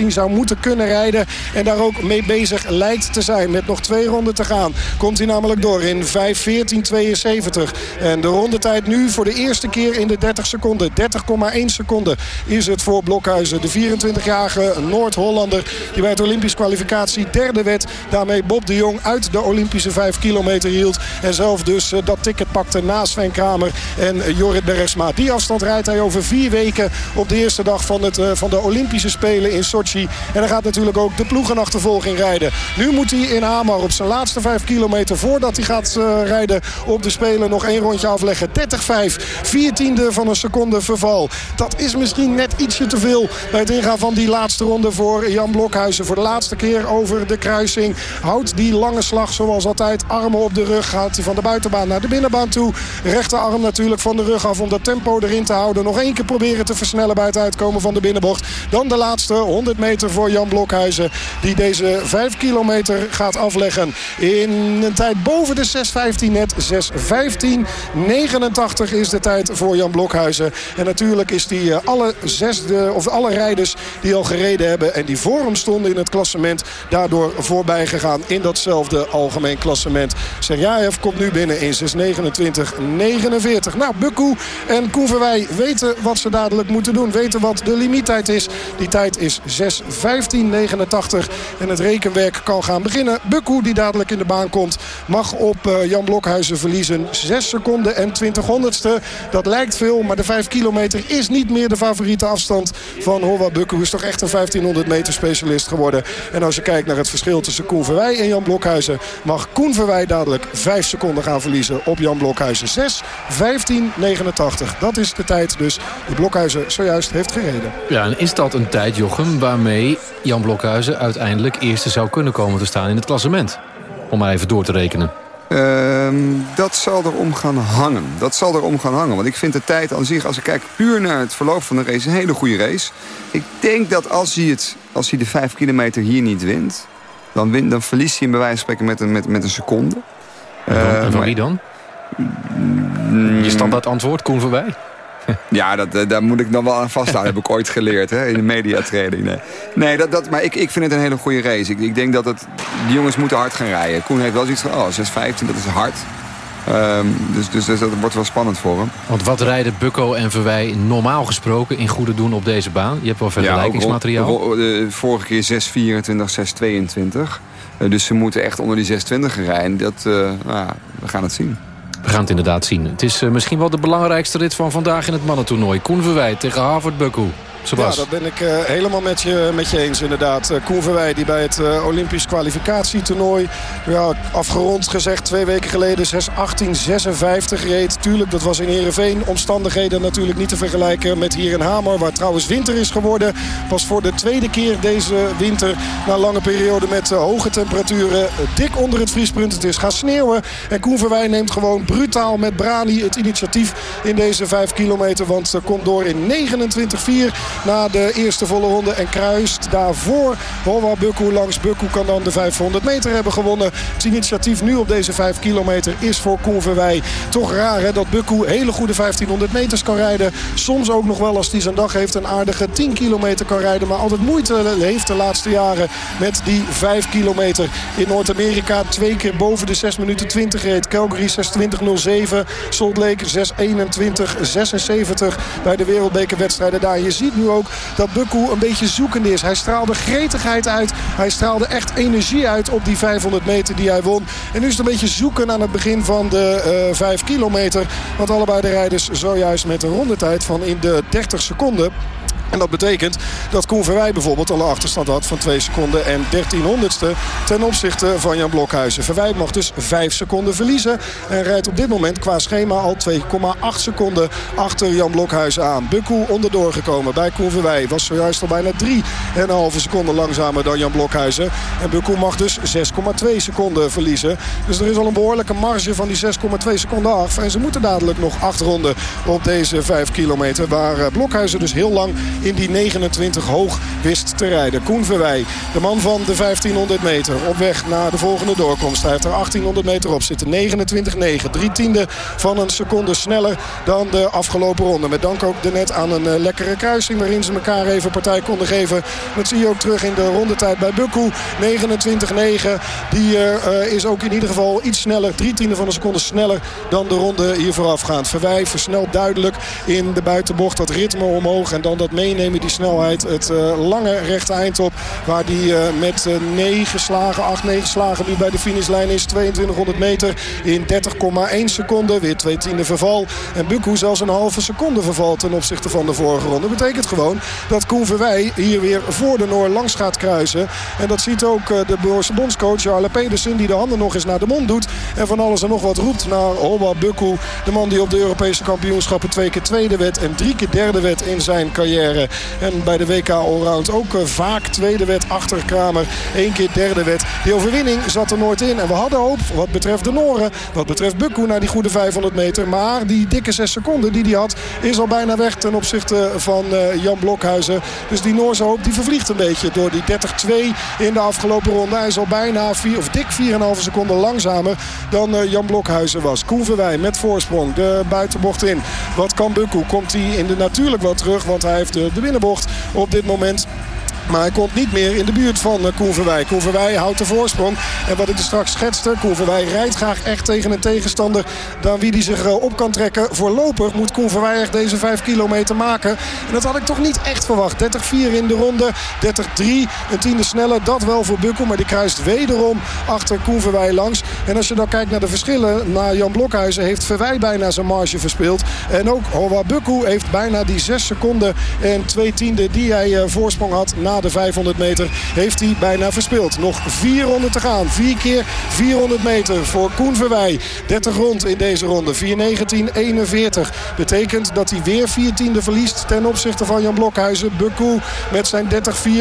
6.15, 6.16 zou moeten kunnen rijden. En daar ook mee bezig lijkt te zijn. Met nog twee ronden te gaan. Komt hij namelijk door in 5.14.72. En de rondetijd nu voor de eerste keer in de 30 seconden. 30,1 seconden is het voor Blokhuizen. De 24-jarige Noord-Hollander die bij het Olympisch kwalificatie derde werd. Daarmee Bob de Jong uit de Olympische 5 kilometer hield. En zelf dus dat ticket pakte na Sven Kramer en Jorrit Bergsma. Die afstand rijdt hij over vier weken op de eerste dag van, het, van de Olympische Spelen in Sochi. En dan gaat natuurlijk ook de ploegenachtervolging rijden. Nu moet hij in Hamar op zijn laatste 5 kilometer voordat hij gaat rijden op de Spelen nog één rondje afleggen. 30-5, viertiende van een seconde verval. Dat is misschien net ietsje te veel bij het ingaan van die laatste ronde voor Jan Blokhuizen. Voor de laatste keer over de kruising. Houdt die lange slag zoals altijd. Armen op de rug. Gaat hij van de buitenbaan naar de binnenbaan toe. Rechterarm natuurlijk van de rug af om dat tempo erin te houden. Nog één keer proberen te versnellen bij het uitkomen van de binnenbocht. Dan de laatste 100 meter voor Jan Blokhuizen. Die deze 5 kilometer gaat afleggen. In een tijd boven de 6.15 net. 6.15.89 is de tijd voor Jan Blokhuizen. En natuurlijk is die alle, zesde, of alle rijders die al gereden hebben... en die voor hem stonden in het klassement... daardoor voorbij gegaan in datzelfde algemeen klassement. Serjaev komt nu binnen in 6.29.49. Nou, Bukku en Koen Verwij weten wat ze dadelijk moeten doen. Weten wat de limiettijd is. Die tijd is 6.15.89. En het rekenwerk kan gaan beginnen. Bukku die dadelijk in de baan komt mag op uh, Jan Blokhuizen verliezen. 6 seconden en 20 honderdste. Dat lijkt veel, maar de 5 kilometer is niet meer de favoriete afstand van Horwa Bukku. Is toch echt een 1500 meter specialist geworden. En als je kijkt naar het verschil tussen Koen Verwij en Jan Blokhuizen... mag Koen Verwij dadelijk 5 seconden gaan verliezen op Jan Blokhuizen. 6, 15, 89. Dat is de tijd dus die Blokhuizen zojuist heeft gereden. Ja, en is dat een tijd, Jochem, waarmee Jan Blokhuizen uiteindelijk eerste zou kunnen komen te staan in het klassement? Om maar even door te rekenen. Uh, dat zal erom gaan hangen. Dat zal erom gaan hangen. Want ik vind de tijd aan zich, als ik kijk puur naar het verloop van de race... een hele goede race. Ik denk dat als hij, het, als hij de 5 kilometer hier niet wint... dan, wint, dan verliest hij in bij wijze van spreken met een, met, met een seconde. Uh, van wie dan? Je standaard antwoord, Koen voorbij. Ja, dat, daar moet ik dan wel aan vasthouden. heb ik ooit geleerd hè, in de mediatraining. Nee, nee dat, dat, maar ik, ik vind het een hele goede race. Ik, ik denk dat het, die jongens moeten hard gaan rijden. Koen heeft wel zoiets van, oh, 6,15, dat is hard. Um, dus, dus, dus, dat wordt wel spannend voor hem. Want wat rijden Bukko en Verwij normaal gesproken in goede doen op deze baan? Je hebt wel vergelijkingsmateriaal. Ja, de vorige keer 6,24, 6,22. Uh, dus ze moeten echt onder die 6,20 rijden. Dat, uh, nou, we gaan het zien. We gaan het inderdaad zien. Het is uh, misschien wel de belangrijkste rit van vandaag in het mannentoernooi. Koen Verwij tegen Harvard Bukko. Ja, dat ben ik uh, helemaal met je, met je eens inderdaad. Uh, Koen Verwij die bij het uh, Olympisch kwalificatietoernooi... Ja, afgerond gezegd twee weken geleden 6.18.56 reed. Tuurlijk, dat was in Heerenveen. Omstandigheden natuurlijk niet te vergelijken met hier in Hamer... waar trouwens winter is geworden. Pas voor de tweede keer deze winter... na lange periode met hoge temperaturen... dik onder het vriespunt. Het is gaan sneeuwen. En Koen Verwij neemt gewoon brutaal met Brani het initiatief... in deze 5 kilometer. Want komt door in 29-4 na de eerste volle ronde. En kruist daarvoor Horwa Bukku langs. Bukku kan dan de 500 meter hebben gewonnen. Het initiatief nu op deze 5 kilometer is voor Koen. Toch raar hè, dat Bukku hele goede 1500 meters kan rijden. Soms ook nog wel als hij zijn dag heeft een aardige 10 kilometer kan rijden. Maar altijd moeite heeft de laatste jaren met die 5 kilometer. In Noord-Amerika twee keer boven de 6 minuten 20 reed. Calgary 6.20.07. Salt Lake 6.21.76 bij de wereldbekerwedstrijden daar. Je ziet ook dat Bukku een beetje zoekend is. Hij straalde gretigheid uit. Hij straalde echt energie uit op die 500 meter die hij won. En nu is het een beetje zoeken aan het begin van de uh, 5 kilometer. Want allebei de rijders zojuist met een rondetijd van in de 30 seconden. En dat betekent dat Koen Verwij bijvoorbeeld al een achterstand had van 2 seconden en 13 honderdste ten opzichte van Jan Blokhuizen. Verwij mag dus 5 seconden verliezen en rijdt op dit moment qua schema al 2,8 seconden achter Jan Blokhuizen aan. Bukku onderdoor gekomen bij Koen Verwij. Was zojuist al bijna 3,5 seconden langzamer dan Jan Blokhuizen. En Bukku mag dus 6,2 seconden verliezen. Dus er is al een behoorlijke marge van die 6,2 seconden af. En ze moeten dadelijk nog 8 ronden op deze 5 kilometer. Waar Blokhuizen dus heel lang in die 29 hoog wist te rijden. Koen Verwij, de man van de 1500 meter. Op weg naar de volgende doorkomst. Hij heeft er 1800 meter op zitten. 29,9. Drie tiende van een seconde sneller dan de afgelopen ronde. Met dank ook net aan een lekkere kruising waarin ze elkaar even partij konden geven. Dat zie je ook terug in de rondetijd bij Bukku. 29,9. Die uh, is ook in ieder geval iets sneller. Drie tiende van een seconde sneller dan de ronde hier voorafgaand. Verwij versnelt duidelijk in de buitenbocht. Dat ritme omhoog en dan dat meenemen die snelheid. Het uh, lange rechte eind op. Waar die uh, met 9 slagen, 8, 9 slagen nu bij de finishlijn is. 2200 meter in 30,1 seconden. Weer twee tiende verval. En Bukku zelfs een halve seconde verval ten opzichte van de vorige ronde. Dat betekent gewoon dat Koen Verwij hier weer voor de Noor langs gaat kruisen. En dat ziet ook de bondscoach Jarle Pedersen. Die de handen nog eens naar de mond doet. En van alles en nog wat roept naar Holba Bukku. De man die op de Europese kampioenschappen twee keer tweede werd. En drie keer derde werd in zijn carrière. En bij de WK Allround ook vaak tweede werd achter Kramer. Eén keer derde werd. Die overwinning zat er nooit in. En we hadden hoop wat betreft de Noren. Wat betreft Bukku naar die goede 500 meter. Maar die dikke 6 seconden die hij had is al bijna weg ten opzichte van Jan Blokhuizen. Dus die Noorse hoop die vervliegt een beetje door die 30-2 in de afgelopen ronde. Hij is al bijna 4 of dik 4,5 seconden langzamer dan Jan Blokhuizen was. Koen Verwij met voorsprong de buitenbocht in. Wat kan Bukku? Komt hij in de natuurlijk wel terug, want hij heeft de, de binnenbocht op dit moment maar hij komt niet meer in de buurt van Koen Verwij. Koen Verwij houdt de voorsprong. En wat ik er straks schetste, Koen Verwij rijdt graag echt tegen een tegenstander... dan wie die zich op kan trekken. Voorlopig moet Koen Verwij echt deze 5 kilometer maken. En dat had ik toch niet echt verwacht. 30-4 in de ronde, 30-3, een tiende sneller. Dat wel voor Bukkel, maar die kruist wederom achter Koen Verwij langs. En als je dan kijkt naar de verschillen, naar Jan Blokhuizen... heeft Verwij bijna zijn marge verspeeld. En ook Hoa Bukku heeft bijna die 6 seconden en 2 tiende die hij voorsprong had... na de 500 meter heeft hij bijna verspeeld. Nog 400 te gaan. 4 keer 400 meter voor Koen Verwij. 30 rond in deze ronde. 4.19.41. Betekent dat hij weer 14e verliest ten opzichte van Jan Blokhuizen. Bukku met zijn 30-4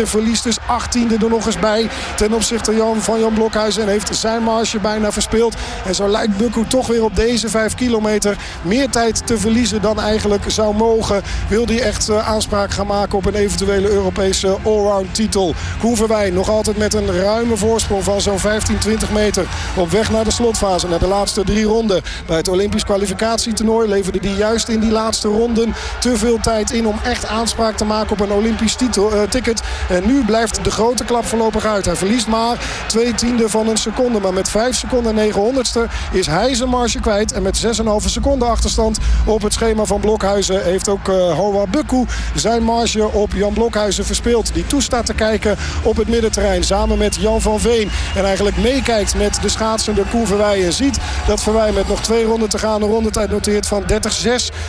verliest dus 18e er nog eens bij. Ten opzichte van Jan Blokhuizen. En heeft zijn marge bijna verspeeld. En zo lijkt Bukku toch weer op deze 5 kilometer meer tijd te verliezen dan eigenlijk zou mogen. Wil hij echt aanspraak gaan maken op een eventuele Europese allround titel. Koen nog altijd met een ruime voorsprong van zo'n 15, 20 meter. Op weg naar de slotfase, naar de laatste drie ronden. Bij het Olympisch kwalificatietoernooi leverde die juist in die laatste ronden te veel tijd in... om echt aanspraak te maken op een Olympisch titel, uh, ticket. En nu blijft de grote klap voorlopig uit. Hij verliest maar twee tiende van een seconde. Maar met 5 seconden en 900ste is hij zijn marge kwijt. En met 6,5 seconden achterstand op het schema van Blokhuizen... heeft ook uh, Hoa Bukku zijn marge op Jan Blokhuizen verspeeld. Die toestaat te kijken op het middenterrein. Samen met Jan van Veen. En eigenlijk meekijkt met de schaatsende Koen Verwij. En ziet dat Verwij met nog twee ronden te gaan een rondetijd noteert van 30-6.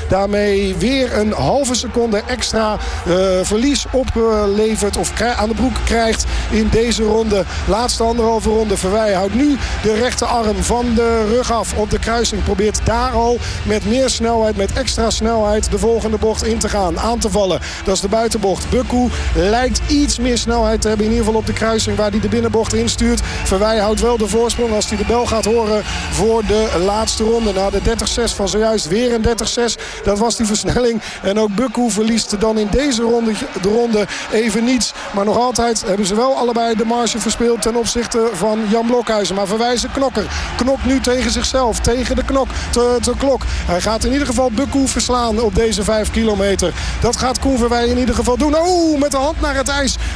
Daarmee weer een halve seconde extra uh, verlies oplevert. Of aan de broek krijgt in deze ronde. Laatste anderhalve ronde. Verwij houdt nu de rechterarm van de rug af op de kruising. Probeert daar al met meer snelheid, met extra snelheid de volgende bocht in te gaan. Aan te vallen. Dat is de buitenbocht. Bukku lijkt iets meer snelheid te hebben. In ieder geval op de kruising waar hij de binnenbocht instuurt. Verwij houdt wel de voorsprong als hij de bel gaat horen voor de laatste ronde. Na de 30-6 van zojuist weer een 30-6. Dat was die versnelling. En ook Bukku verliest dan in deze ronde, de ronde even niets. Maar nog altijd hebben ze wel allebei de marge verspeeld ten opzichte van Jan Blokhuizen. Maar verwijzen knokker. Knok nu tegen zichzelf. Tegen de knok. De klok. Hij gaat in ieder geval Bukku verslaan op deze 5 kilometer. Dat gaat Koen Verwij in ieder geval doen. Oh, met de hand naar het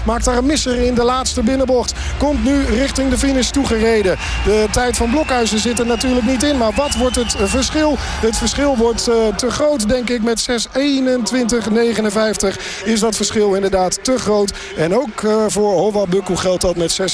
Maakt daar een misser in de laatste binnenbocht. Komt nu richting de finish toegereden. De tijd van Blokhuizen zit er natuurlijk niet in. Maar wat wordt het verschil? Het verschil wordt uh, te groot, denk ik. Met 6.21.59 is dat verschil inderdaad te groot. En ook uh, voor Hova Bukku geldt dat met 6.22.97.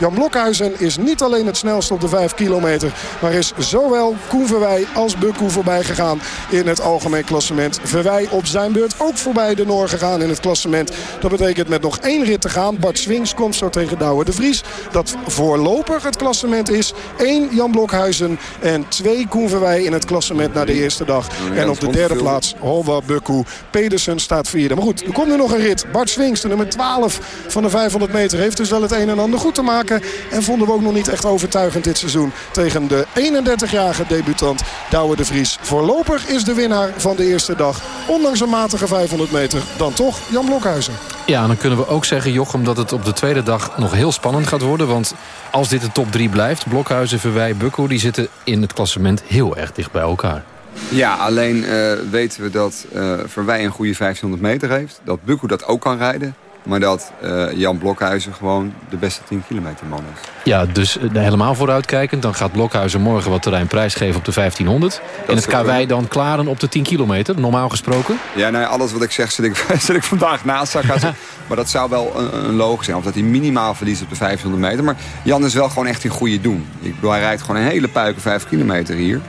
Jan Blokhuizen is niet alleen het snelste op de 5 kilometer. Maar is zowel Koen Verwij als Bukku voorbij gegaan in het algemeen klassement. Verwij op zijn beurt ook voorbij de Noor gegaan gaan in het klassement. Dat betekent met nog één rit te gaan. Bart Swings komt zo tegen Douwe de Vries. Dat voorlopig het klassement is. 1 Jan Blokhuizen en 2 Koen Verwij in het klassement na de eerste dag. En op de derde plaats Holwa Bukku. Pedersen staat vierde. Maar goed, er komt nu nog een rit. Bart Swings, de nummer 12 van de 500 meter, heeft dus wel het een en ander goed te maken. En vonden we ook nog niet echt overtuigend dit seizoen tegen de 31-jarige debutant Douwe de Vries. Voorlopig is de winnaar van de eerste dag, ondanks een matige 500 meter, dan toch Jan Blokhuizen. Ja, dan kunnen we ook zeggen, Jochem, dat het op de tweede dag nog heel spannend gaat worden. Want als dit de top 3 blijft, Blokhuizen, Verwij, Bukko... die zitten in het klassement heel erg dicht bij elkaar. Ja, alleen uh, weten we dat uh, Verwij een goede 1500 meter heeft. Dat Bukko dat ook kan rijden. Maar dat uh, Jan Blokhuizen gewoon de beste 10 kilometer man is. Ja, dus helemaal vooruitkijkend. Dan gaat Blokhuizen morgen wat terrein prijsgeven op de 1500. en het KW dan klaren op de 10 kilometer, normaal gesproken? Ja, nou, alles wat ik zeg zit ik, zit ik vandaag naast. maar dat zou wel een, een logisch zijn. Of dat hij minimaal verliest op de 1500 meter. Maar Jan is wel gewoon echt in goede doen. Ik bedoel, hij rijdt gewoon een hele puiken 5 kilometer hier.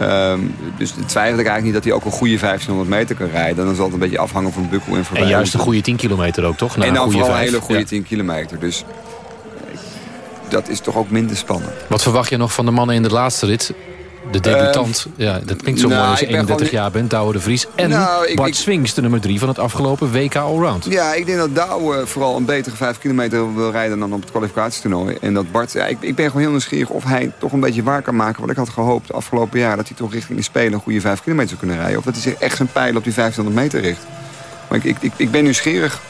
Um, dus twijfel ik eigenlijk niet dat hij ook een goede 1500 meter kan rijden. Dan zal het een beetje afhangen van Bukkel en. En juist een goede 10 kilometer ook, toch? Na en dan vooral een hele goede ja. 10 kilometer. Dus dat is toch ook minder spannend. Wat verwacht je nog van de mannen in de laatste rit? De debutant, uh, ja, dat klinkt zo nou, mooi als je 31 jaar bent, Douwe de Vries. En nou, ik, Bart ik, Swings, de nummer 3 van het afgelopen WK Allround. Ja, ik denk dat Douwe vooral een betere 5 kilometer wil rijden dan op het kwalificatietoernooi. En dat Bart, ja, ik, ik ben gewoon heel nieuwsgierig of hij toch een beetje waar kan maken wat ik had gehoopt de afgelopen jaar. Dat hij toch richting de Spelen een goede 5 kilometer zou kunnen rijden. Of dat hij zich echt zijn pijl op die 1500 meter richt. Maar ik, ik, ik ben nieuwsgierig.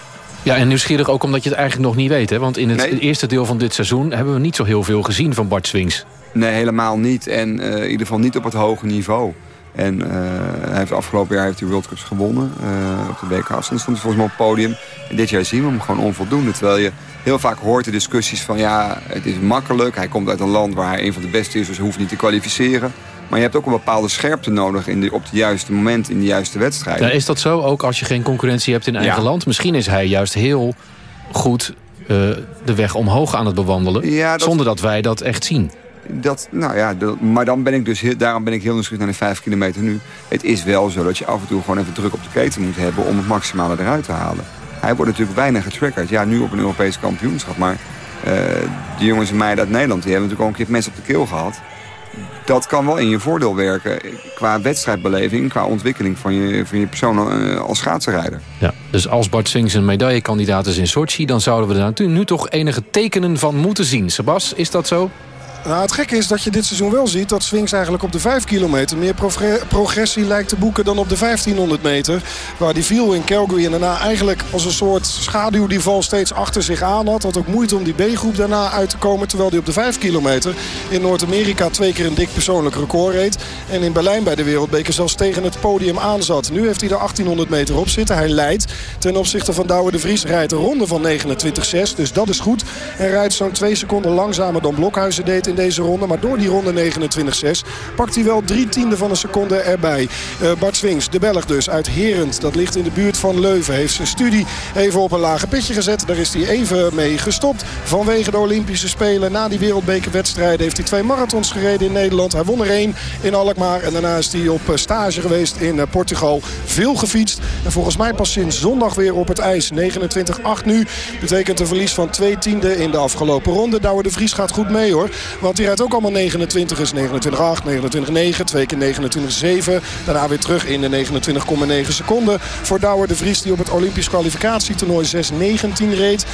Ja, en nieuwsgierig ook omdat je het eigenlijk nog niet weet. Hè? Want in het nee. eerste deel van dit seizoen hebben we niet zo heel veel gezien van Bart Swings. Nee, helemaal niet. En uh, in ieder geval niet op het hoge niveau. En uh, hij heeft afgelopen jaar heeft hij World Cups gewonnen uh, op de WK's. En dan stond hij volgens mij op het podium. En dit jaar zien we hem gewoon onvoldoende. Terwijl je heel vaak hoort de discussies van ja, het is makkelijk. Hij komt uit een land waar hij een van de beste is, dus hij hoeft niet te kwalificeren. Maar je hebt ook een bepaalde scherpte nodig in de, op het juiste moment in de juiste wedstrijd. Ja, is dat zo? Ook als je geen concurrentie hebt in eigen ja. land? Misschien is hij juist heel goed uh, de weg omhoog aan het bewandelen. Ja, dat... Zonder dat wij dat echt zien. Dat, nou ja, maar dan ben ik dus, heel, daarom ben ik heel nieuwsgierig naar de 5 kilometer nu. Het is wel zo dat je af en toe gewoon even druk op de keten moet hebben... om het maximale eruit te halen. Hij wordt natuurlijk bijna getrackerd. Ja, nu op een Europees kampioenschap. Maar uh, de jongens en meiden uit Nederland... die hebben natuurlijk ook een keer mensen op de keel gehad. Dat kan wel in je voordeel werken qua wedstrijdbeleving... qua ontwikkeling van je, van je persoon uh, als schaatsenrijder. Ja, dus als Bart Swings een medaillekandidaat is in Sochi... dan zouden we er nu toch enige tekenen van moeten zien. Sebas, is dat zo? Nou, het gekke is dat je dit seizoen wel ziet dat Swings eigenlijk op de 5 kilometer meer progressie lijkt te boeken dan op de 1500 meter. Waar die viel in Calgary en daarna eigenlijk als een soort schaduw die val steeds achter zich aan had. Had ook moeite om die B-groep daarna uit te komen. Terwijl hij op de 5 kilometer in Noord-Amerika twee keer een dik persoonlijk record reed. En in Berlijn bij de Wereldbeker zelfs tegen het podium aanzat. Nu heeft hij er 1800 meter op zitten. Hij leidt ten opzichte van Douwe de Vries. Rijdt een ronde van 29,6. Dus dat is goed. En rijdt zo'n 2 seconden langzamer dan Blokhuizen deed in deze ronde. Maar door die ronde 29-6 pakt hij wel drie tiende van een seconde erbij. Uh, Bart Swings, de Belg dus, uit Herend. Dat ligt in de buurt van Leuven. Heeft zijn studie even op een lage pitje gezet. Daar is hij even mee gestopt. Vanwege de Olympische Spelen. Na die wereldbekerwedstrijden heeft hij twee marathons gereden in Nederland. Hij won er één in Alkmaar. En daarna is hij op stage geweest in Portugal. Veel gefietst. En volgens mij pas sinds zondag weer op het ijs. 29-8 nu. Betekent een verlies van twee tiende in de afgelopen ronde. Douwe de Vries gaat goed mee hoor. Want hij rijdt ook allemaal 29 is 29,8, 29,9, twee keer 29,7. Daarna weer terug in de 29,9 seconden. Voor Douwer de Vries die op het Olympisch kwalificatietoernooi 6,19 reed. 6,19,07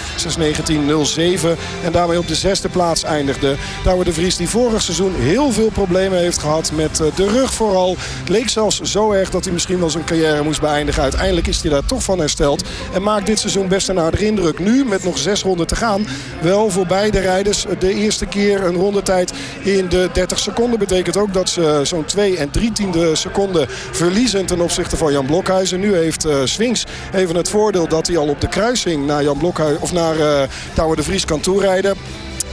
en daarmee op de zesde plaats eindigde. Douwer de Vries die vorig seizoen heel veel problemen heeft gehad met de rug vooral. Leek zelfs zo erg dat hij misschien wel zijn carrière moest beëindigen. Uiteindelijk is hij daar toch van hersteld. En maakt dit seizoen best een aardige indruk. Nu met nog zes ronden te gaan. Wel voor beide rijders de eerste keer een rondetijd in de 30 seconden. Betekent ook dat ze zo'n 2 en 3 tiende seconden verliezen ten opzichte van Jan Blokhuizen. Nu heeft uh, Swings even het voordeel dat hij al op de kruising naar Jan Blokhuizen of naar uh, de Vries kan toerijden.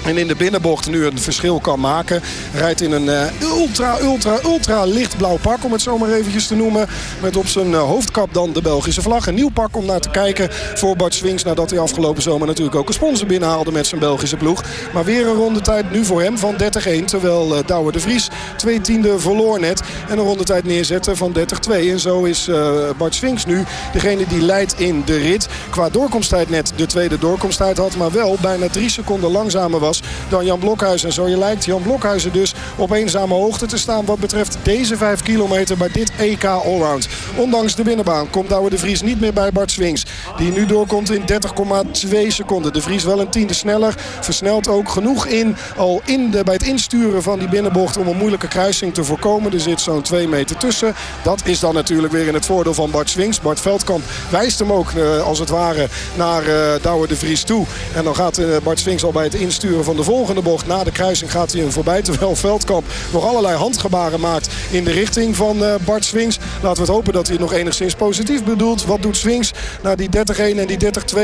En in de binnenbocht nu een verschil kan maken. Rijdt in een uh, ultra, ultra, ultra lichtblauw pak. Om het zo maar eventjes te noemen. Met op zijn uh, hoofdkap dan de Belgische vlag. Een nieuw pak om naar te kijken voor Bart Swings. Nadat hij afgelopen zomer natuurlijk ook een sponsor binnenhaalde met zijn Belgische ploeg. Maar weer een rondetijd nu voor hem van 30-1. Terwijl uh, Douwe de Vries twee tiende verloor net. En een rondetijd neerzetten van 30-2. En zo is Bart Swings nu degene die leidt in de rit. Qua doorkomsttijd net de tweede doorkomsttijd had. Maar wel bijna drie seconden langzamer was dan Jan Blokhuizen. En zo je lijkt Jan Blokhuizen dus op eenzame hoogte te staan wat betreft deze 5 kilometer bij dit EK Allround. Ondanks de binnenbaan komt Douwe de Vries niet meer bij Bart Swings. Die nu doorkomt in 30,2 seconden. De Vries wel een tiende sneller. Versnelt ook genoeg in al in de, bij het insturen van die binnenbocht om een moeilijke kruising te voorkomen. Er zit zo'n 2 meter tussen. Dat is dan natuurlijk weer in het voordeel van Bart Swings. Bart Veldkamp wijst hem ook uh, als het ware naar uh, Douwe de Vries toe. En dan gaat uh, Bart Swings al bij het insturen van de volgende bocht. Na de kruising gaat hij hem voorbij. Terwijl Veldkamp nog allerlei handgebaren maakt in de richting van uh, Bart Swings. Laten we het hopen dat hij het nog enigszins positief bedoelt. Wat doet Swings? Na die 30-1 en die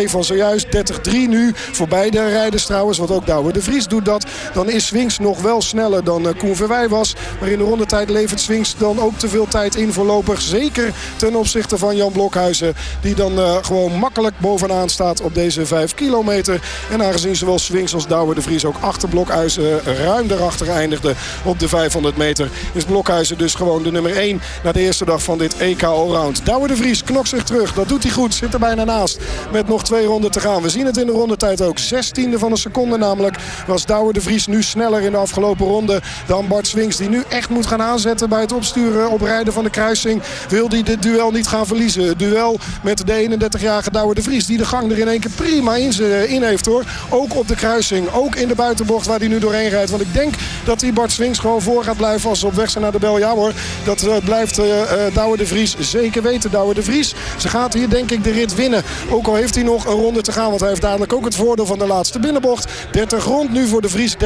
30-2 van zojuist. 30-3 nu voor beide rijders trouwens. Want ook Douwe de Vries doet dat. Dan is Swings nog wel sneller dan uh, Koen Verwij was. Maar in de rondetijd levert Swings dan ook te veel tijd in voorlopig. Zeker ten opzichte van Jan Blokhuizen. Die dan uh, gewoon makkelijk bovenaan staat op deze 5 kilometer. En aangezien zowel Swings als Douwe de Vries ook achter Blokhuizen ruim daarachter eindigde op de 500 meter. Is Blokhuizen dus gewoon de nummer 1 na de eerste dag van dit EK Allround. Douwe de Vries knokt zich terug. Dat doet hij goed. Zit er bijna naast. Met nog twee ronden te gaan. We zien het in de rondetijd ook. 16e van een seconde namelijk was Douwe de Vries nu sneller in de afgelopen ronde dan Bart Swings. Die nu echt moet gaan aanzetten bij het opsturen, oprijden van de kruising. Wil hij dit duel niet gaan verliezen. Duel met de 31-jarige Douwe de Vries. Die de gang er in één keer prima in, in heeft hoor. Ook op de kruising. Ook in de buitenbocht waar hij nu doorheen rijdt. Want ik denk dat hij Bart Swings gewoon voor gaat blijven als ze op weg zijn naar de bel. Ja hoor, dat uh, blijft uh, uh, Douwe de Vries zeker weten. Douwe de Vries, ze gaat hier denk ik de rit winnen. Ook al heeft hij nog een ronde te gaan. Want hij heeft dadelijk ook het voordeel van de laatste binnenbocht. 30 rond nu voor de Vries. 30-6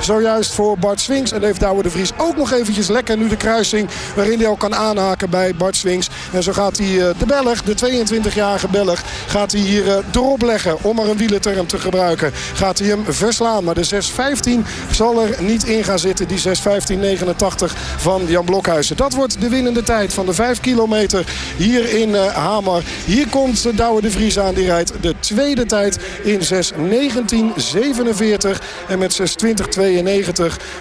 zojuist voor Bart Swings. En heeft Douwe de Vries ook nog eventjes lekker nu de kruising. Waarin hij al kan aanhaken bij Bart Swings. En zo gaat hij de Belg, de 22-jarige Belg, gaat hij hier erop leggen. Om maar een wielenterm te gebruiken. Gaat hij hem verslaan. Maar de 6-15 zal er niet in gaan zitten. Die 6-15-89 van Jan Blokhuizen. Dat wordt de winnende tijd van de 5 kilometer hier in uh, Hamer. Hier komt Douwe de Vries aan. Die rijdt de tweede tijd in 6-19-47. En met 6-20-92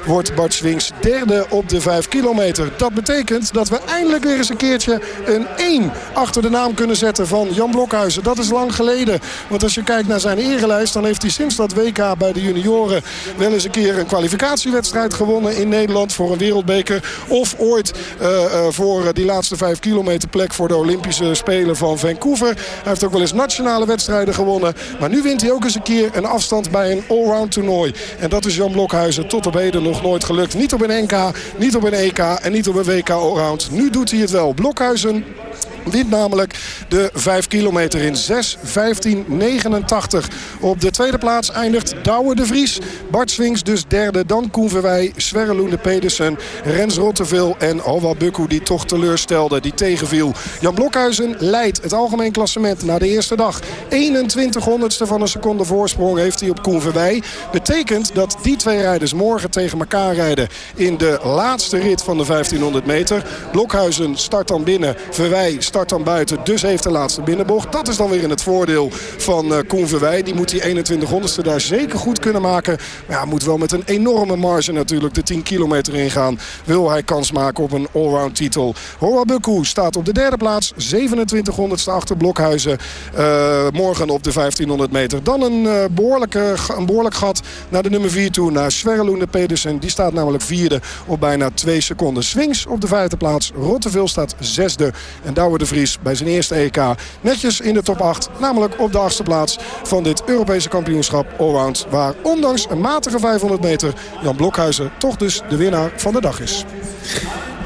wordt Bart Swings derde op de 5 kilometer. Dat betekent dat we eindelijk weer eens een keertje een 1 achter de naam kunnen zetten van Jan Blokhuizen. Dat is lang geleden. Want als je kijkt naar zijn erelijst, dan heeft hij sinds dat WK bij de junioren wel eens een keer een kwalificatiewedstrijd gewonnen in Nederland voor een wereldbeker. Of ooit uh, uh, voor die laatste 5 kilometer plek voor de Olympische Spelen van Vancouver. Hij heeft ook wel eens nationale wedstrijden gewonnen. Maar nu wint hij ook eens een keer een afstand bij een allround toernooi. En dat is Jan Blokhuizen tot op heden nog nooit gelukt. Niet op een NK, niet op een EK en niet op een WK allround. Nu doet hij het wel. Blokhuizen wint namelijk de 5 kilometer in 6.15.89. Op de tweede plaats eindigt Douwe de Vries. Bart Swings dus derde. Dan Koen Verwij, Sverre Pedersen, Rens Rotteveel en Hova Bukku die toch teleurstelde, die tegenviel. Jan Blokhuizen leidt het algemeen klassement na de eerste dag. 21 honderdste van een seconde voorsprong heeft hij op Koen Verwij. Betekent dat die twee rijders morgen tegen elkaar rijden in de laatste rit van de 1500 meter. Blokhuizen start dan binnen, Verwij dan buiten. Dus heeft de laatste binnenbocht. Dat is dan weer in het voordeel van uh, Koen Verwij. Die moet die 21 honderdste daar zeker goed kunnen maken. Maar ja, moet wel met een enorme marge natuurlijk de 10 kilometer ingaan. Wil hij kans maken op een allround titel. Hoa Bukku staat op de derde plaats. 27 honderdste achter Blokhuizen. Uh, morgen op de 1500 meter. Dan een, uh, behoorlijke, een behoorlijk gat naar de nummer 4 toe. Naar Sverre Pedersen. Die staat namelijk vierde op bijna 2 seconden. Swings op de vijfde plaats. Rotteveel staat zesde. En Douwe de Vries bij zijn eerste EK netjes in de top 8. Namelijk op de achtste plaats van dit Europese kampioenschap Allround. Waar ondanks een matige 500 meter Jan Blokhuizen toch dus de winnaar van de dag is.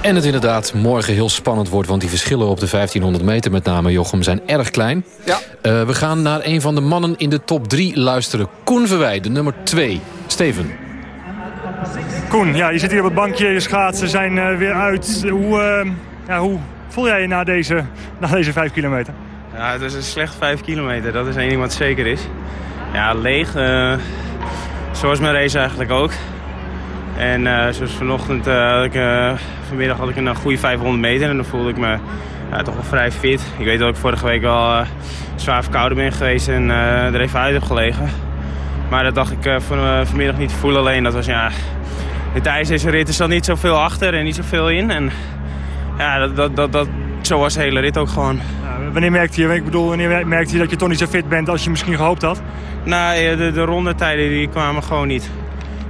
En het inderdaad morgen heel spannend wordt... want die verschillen op de 1500 meter met name, Jochem, zijn erg klein. Ja. Uh, we gaan naar een van de mannen in de top 3 luisteren. Koen Verwij, de nummer 2. Steven. Koen, ja, je zit hier op het bankje, je schaatsen zijn uh, weer uit. Hoe, uh, ja, hoe voel jij je na deze, na deze 5 kilometer? Ja, het is een slecht 5 kilometer, dat is één ding wat zeker is. Ja, leeg. zoals mijn race eigenlijk ook. En uh, zoals vanochtend, uh, had ik, vanmiddag had ik een goede 500 meter en dan voelde ik me toch wel vrij fit. Ik weet dat ik vorige week wel zwaar verkouden ben geweest en er even uit heb gelegen. Maar dat dacht ik van, vanmiddag niet te voelen alleen. Dat was ja, tijdens deze rit is dan niet zoveel achter en niet zoveel in. En ja, dat, dat, dat, dat, zo was de hele rit ook gewoon. Ja, wanneer merkte je, ik bedoel, wanneer merkte je dat je toch niet zo fit bent als je misschien gehoopt had? Nou, de, de rondetijden die kwamen gewoon niet.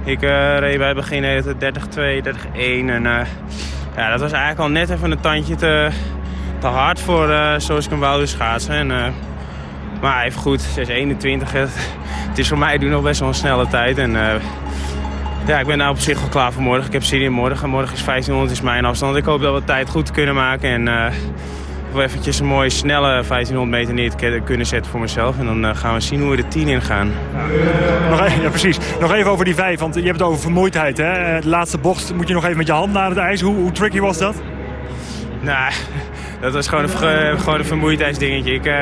Ik uh, reed bij het begin 30-2, 30-1 en uh, ja, dat was eigenlijk al net even een tandje te, te hard voor uh, zoals ik hem wou schaatsen. En, maar even goed, 6-21, het, het is voor mij nu nog best wel een snelle tijd. En, ja, ik ben nou op zich wel klaar voor morgen. Ik heb zin in morgen. Morgen is 1500 is mijn afstand. Ik hoop dat we tijd goed kunnen maken. En uh, eventjes een mooie snelle 1500 meter neer te kunnen zetten voor mezelf. En dan uh, gaan we zien hoe we de 10 in gaan. Ja, nog even, ja, precies. Nog even over die 5, want je hebt het over vermoeidheid. Hè? De laatste bocht moet je nog even met je hand naar het ijs. Hoe, hoe tricky was dat? Nou, dat was gewoon een, gewoon een vermoeidheidsdingetje. Ik, uh,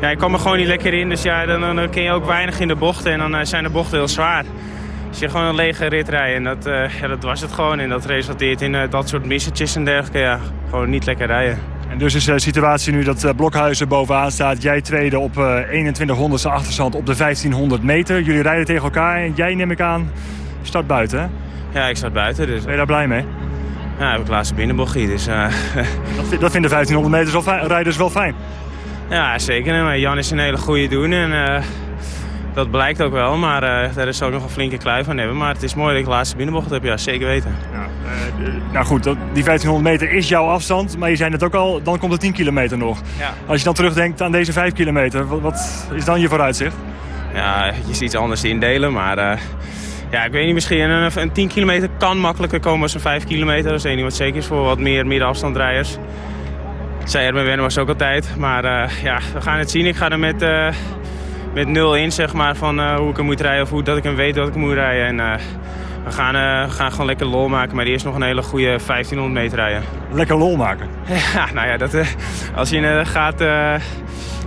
ja, ik kwam er gewoon niet lekker in, dus ja, dan, dan kun je ook weinig in de bochten. En dan zijn de bochten heel zwaar als je gewoon een lege rit rijdt. En dat, uh, ja, dat was het gewoon. En dat resulteert in uh, dat soort missetjes en dergelijke. Ja, gewoon niet lekker rijden. En dus is de situatie nu dat uh, Blokhuizen bovenaan staat. Jij tweede op 2100ste achterstand op de 1500 meter. Jullie rijden tegen elkaar en jij neem ik aan start buiten hè? Ja, ik start buiten. Dus... Ben je daar blij mee? Ja, heb ik laatste binnenbocht dus... dat, dat vinden 1500 meters wel fijn, rijders wel fijn? Ja, zeker. Maar Jan is een hele goede doen en dat blijkt ook wel, maar uh, daar is ook nog een flinke klui van hebben. Maar het is mooi dat ik de laatste binnenbocht heb, ja, zeker weten. Ja, uh, nou goed, dat, die 1500 meter is jouw afstand, maar je zei het ook al, dan komt er 10 kilometer nog. Ja. Als je dan terugdenkt aan deze 5 kilometer, wat, wat is dan je vooruitzicht? Ja, je ziet iets anders indelen, maar uh, ja, ik weet niet, misschien een, een 10 kilometer kan makkelijker komen als een 5 kilometer. Dat is één ding wat zeker is voor wat meer middenafstandrijders. Zei Erben Wennen was ook altijd, maar ja, we gaan het zien. Ik ga er met met nul in, zeg maar, van uh, hoe ik hem moet rijden of hoe dat ik hem weet dat ik hem moet rijden. En, uh, we gaan, uh, gaan gewoon lekker lol maken, maar eerst nog een hele goede 1500 meter rijden. Lekker lol maken? Ja, nou ja, dat, als je gaat...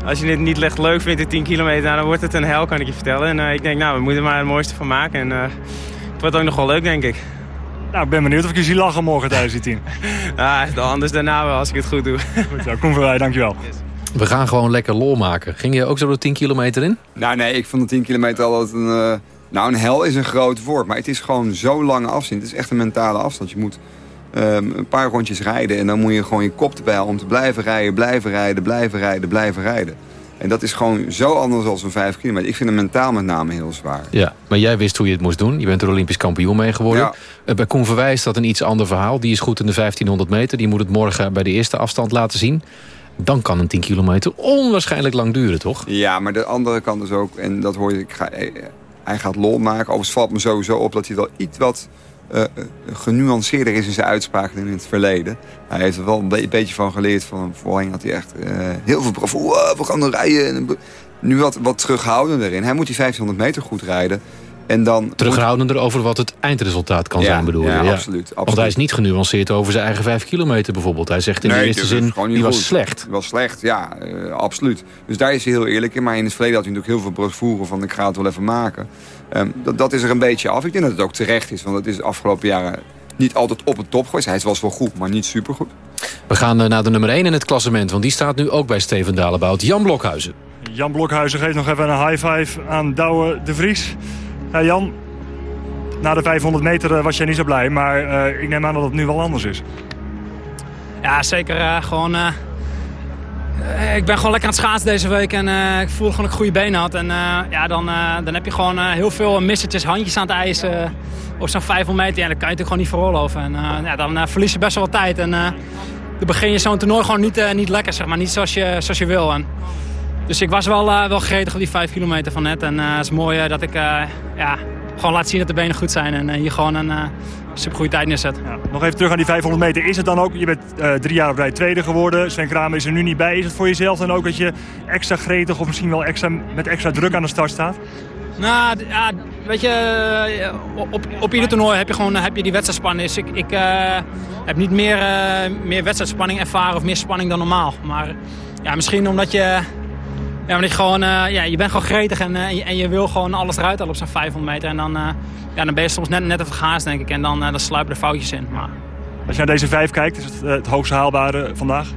als je het niet echt leuk vindt, de 10 kilometer, nou, dan wordt het een hel, kan ik je vertellen. En ik denk, nou, we moeten er maar het mooiste van maken. En het wordt ook nog wel leuk, denk ik. Nou, ik ben benieuwd of ik je zie lachen morgen tijdens die 10. ja, anders daarna wel, als ik het goed doe. Goed zo, kom voorbij, dankjewel. Yes. We gaan gewoon lekker lol maken. Ging je ook zo de 10 kilometer in? Nou nee, ik vond de 10 kilometer altijd een... Uh, nou, een hel is een groot woord, maar het is gewoon zo lange afstand. Het is echt een mentale afstand. Je moet um, een paar rondjes rijden en dan moet je gewoon je kop erbij om te blijven rijden, blijven rijden, blijven rijden, blijven rijden. En dat is gewoon zo anders dan een 5 kilometer. Ik vind het mentaal met name heel zwaar. Ja, maar jij wist hoe je het moest doen. Je bent er Olympisch kampioen mee geworden. Ja. Eh, bij Koen Verwij is dat een iets ander verhaal. Die is goed in de 1500 meter. Die moet het morgen bij de eerste afstand laten zien dan kan een 10 kilometer onwaarschijnlijk lang duren, toch? Ja, maar de andere kant dus ook, en dat hoor je, eh, hij gaat lol maken. Overigens valt me sowieso op dat hij wel iets wat uh, genuanceerder is in zijn uitspraken dan in het verleden. Hij heeft er wel een beetje van geleerd. Van, voorheen had hij echt uh, heel veel bravoure, we gaan er rijden. nu wat, wat terughoudender in. Hij moet die 1500 meter goed rijden. En dan Terughoudender over wat het eindresultaat kan zijn, bedoel je? Ja, ja, Absoluut, absoluut. Want hij is niet genuanceerd over zijn eigen vijf kilometer bijvoorbeeld. Hij zegt in de eerste zin, die was slecht. was slecht, ja, uh, absoluut. Dus daar is hij heel eerlijk in. Maar in het verleden had hij natuurlijk heel veel bravoure van... ik ga het wel even maken. Um, dat, dat is er een beetje af. Ik denk dat het ook terecht is. Want het is de afgelopen jaren niet altijd op het top geweest. Hij was wel goed, maar niet supergoed. We gaan naar de nummer 1 in het klassement. Want die staat nu ook bij Steven Dalebout. Jan Blokhuizen. Jan Blokhuizen geeft nog even een high five aan Douwe de Vries. Ja, Jan, na de 500 meter eh, was jij niet zo blij, maar uh, ik neem aan dat het nu wel anders is. Ja, zeker. Uh, gewoon, ik ben gewoon lekker aan het schaatsen deze week en ik voel gewoon dat ik goede benen had. En ja, dan, dan heb je gewoon heel veel missetjes, handjes aan het ijs op zo'n 500 meter. Ja, dan kan je natuurlijk gewoon niet veroorloven. En ja, dan verlies je best wel wat tijd. En dan begin je zo'n toernooi gewoon niet, niet lekker, zeg maar. Niet zoals je, zoals je wil. En, dus ik was wel, wel gretig op die 5 kilometer van net. En het is mooi dat ik ja, gewoon laat zien dat de benen goed zijn. En hier gewoon een uh, supergoeie tijd neerzet. Ja, nog even terug aan die 500 meter. Is het dan ook, je bent uh, drie jaar op rij tweede geworden. Sven Kramer is er nu niet bij. Is het voor jezelf dan ook dat je extra gretig of misschien wel extra, met extra druk aan de start staat? Nou, ja, weet je, op, op ieder toernooi heb je gewoon heb je die wedstrijdspanning. Dus ik, ik uh, heb niet meer, meer wedstrijdspanning ervaren of meer spanning dan normaal. Maar ja, misschien omdat je Ja, maar gewoon, uh, ja, je bent gewoon gretig en, uh, en, je wil gewoon alles eruit halen op zo'n 500 meter. En dan, uh, ja, dan ben je soms net, net even gaas, denk ik. En dan, dan sluipen er foutjes in. Maar... Als je naar deze vijf kijkt, is het het hoogste haalbare vandaag?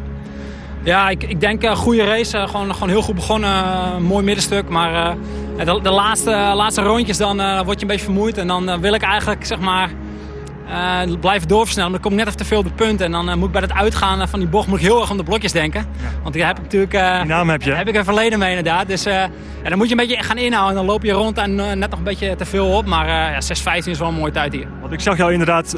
Ja, ik, ik denk een goede race. gewoon, gewoon heel goed begonnen. mooi middenstuk. Maar de, de, laatste, laatste rondjes, dan word je een beetje vermoeid. En dan wil ik eigenlijk, zeg maar uh, blijven doorversnellen. Maar dan kom ik net even te veel op de punten. En dan uh, moet ik bij het uitgaan van die bocht moet ik heel erg om de blokjes denken. Want die heb ik natuurlijk... Uh, die naam heb je. heb ik een verleden mee inderdaad. Dus ja, dan moet je een beetje gaan inhouden. En dan loop je rond en net nog een beetje te veel op. Maar ja, 6.15 is wel een mooie tijd hier. Want ik zag jou inderdaad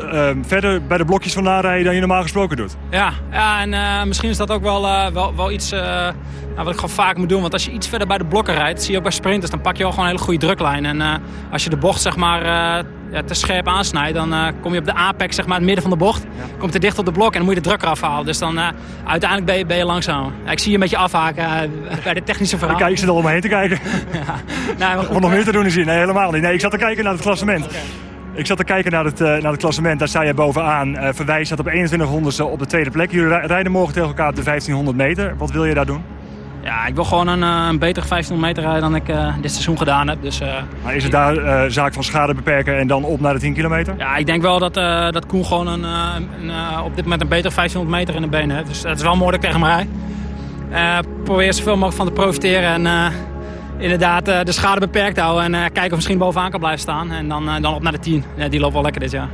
verder bij de blokjes vandaan rijden dan je normaal gesproken doet. Ja, ja en misschien is dat ook wel, wel, wel iets nou, wat ik gewoon vaak moet doen. Want als je iets verder bij de blokken rijdt, zie je ook bij sprinters, dan pak je wel gewoon een hele goede druklijn. En als je de bocht zeg maar ja, te scherp aansnijdt, dan uh, kom je op de apex, zeg maar, het midden van de bocht. Ja. Komt te dicht op de blok en dan moet je de druk eraf halen. Dus dan uh, uiteindelijk ben je, ben je langzaam. Ja, ik zie je een beetje afhaken uh, bij de technische verhaal. Kijk, ik zit er om me heen te kijken. ja. nee, Om nog meer te doen is hier. Nee, helemaal niet. Nee, ik zat te kijken naar het klassement. Okay. Ik zat te kijken naar het, naar het klassement. Daar sta je bovenaan. Verwijs staat op 2100 op de tweede plek. Jullie rijden morgen tegen elkaar op de 1500 meter. Wat wil je daar doen? Ja, ik wil gewoon een, een betere 1500 meter rijden dan ik uh, dit seizoen gedaan heb. Dus, uh, maar is het daar uh, zaak van schade beperken en dan op naar de 10 kilometer? Ja, ik denk wel dat, dat Koen gewoon een, een op dit moment een betere 1500 meter in de benen heeft. Dus het is wel mooi dat ik tegen hem rijd. probeer zoveel mogelijk van te profiteren en inderdaad de schade beperkt houden. En kijken of misschien bovenaan kan blijven staan. En dan, dan op naar de 10. Ja, die loopt wel lekker dit jaar.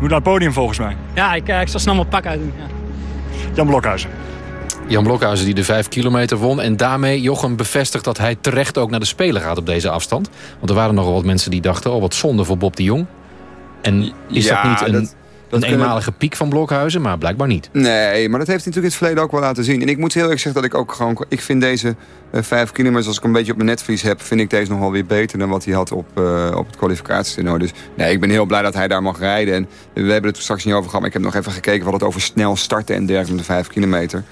Moet naar het podium volgens mij. Ja, ik, ik zal snel mijn pak uitdoen. Ja. Jan Blokhuizen. Jan Blokhuizen die de 5 kilometer won. En daarmee Jochem bevestigt dat hij terecht ook naar de Spelen gaat op deze afstand. Want er waren nogal wat mensen die dachten... oh, wat zonde voor Bob de Jong. En is ja, dat niet een, dat, dat een eenmalige piek van Blokhuizen? Maar blijkbaar niet. Nee, maar dat heeft hij natuurlijk in het verleden ook wel laten zien. En ik moet heel erg zeggen dat ik ook gewoon... Ik vind deze uh, 5 kilometer, als ik een beetje op mijn netvlies heb... vind ik deze nog wel weer beter dan wat hij had op, uh, op het kwalificatietoernooi. Dus nee, ik ben heel blij dat hij daar mag rijden. En we hebben het er straks niet over gehad... maar ik heb nog even gekeken wat het over snel starten en dergelijke de 5 kilometer...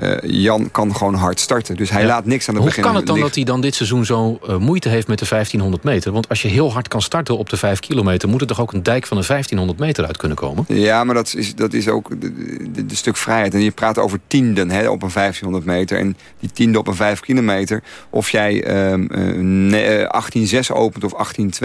Uh, Jan kan gewoon hard starten. Dus hij ja. laat niks aan het Hoe begin kan het dan dat hij dan dit seizoen zo uh, moeite heeft met de 1500 meter? Want als je heel hard kan starten op de 5 kilometer... moet er toch ook een dijk van de 1500 meter uit kunnen komen? Ja, maar dat is, dat is ook een stuk vrijheid. En je praat over tienden hè, op een 1500 meter. En die tiende op een 5 kilometer... of jij um, uh, 18,6 opent of 18,2...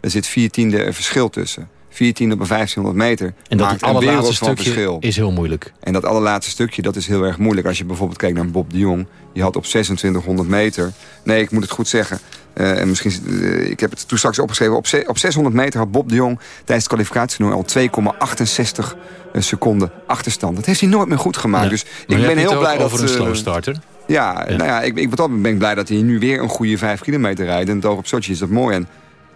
daar zit vier tiende verschil tussen. 14 op een 1500 meter. En dat maakt allerlaatste stukje verschil. is heel moeilijk. En dat allerlaatste stukje, dat is heel erg moeilijk. Als je bijvoorbeeld kijkt naar Bob de Jong. Die had op 2600 meter... Nee, ik moet het goed zeggen. Uh, en misschien, uh, ik heb het toen straks opgeschreven. Op, op 600 meter had Bob de Jong tijdens het kwalificatietoernooi al 2,68 seconden achterstand. Dat heeft hij nooit meer goed gemaakt. Ja. Dus maar ik ben heel blij dat... over een slow starter. Ja, ja, nou ja, ik, ik ben blij dat hij nu weer een goede 5 kilometer rijdt. En het oog op Sochi is dat mooi. En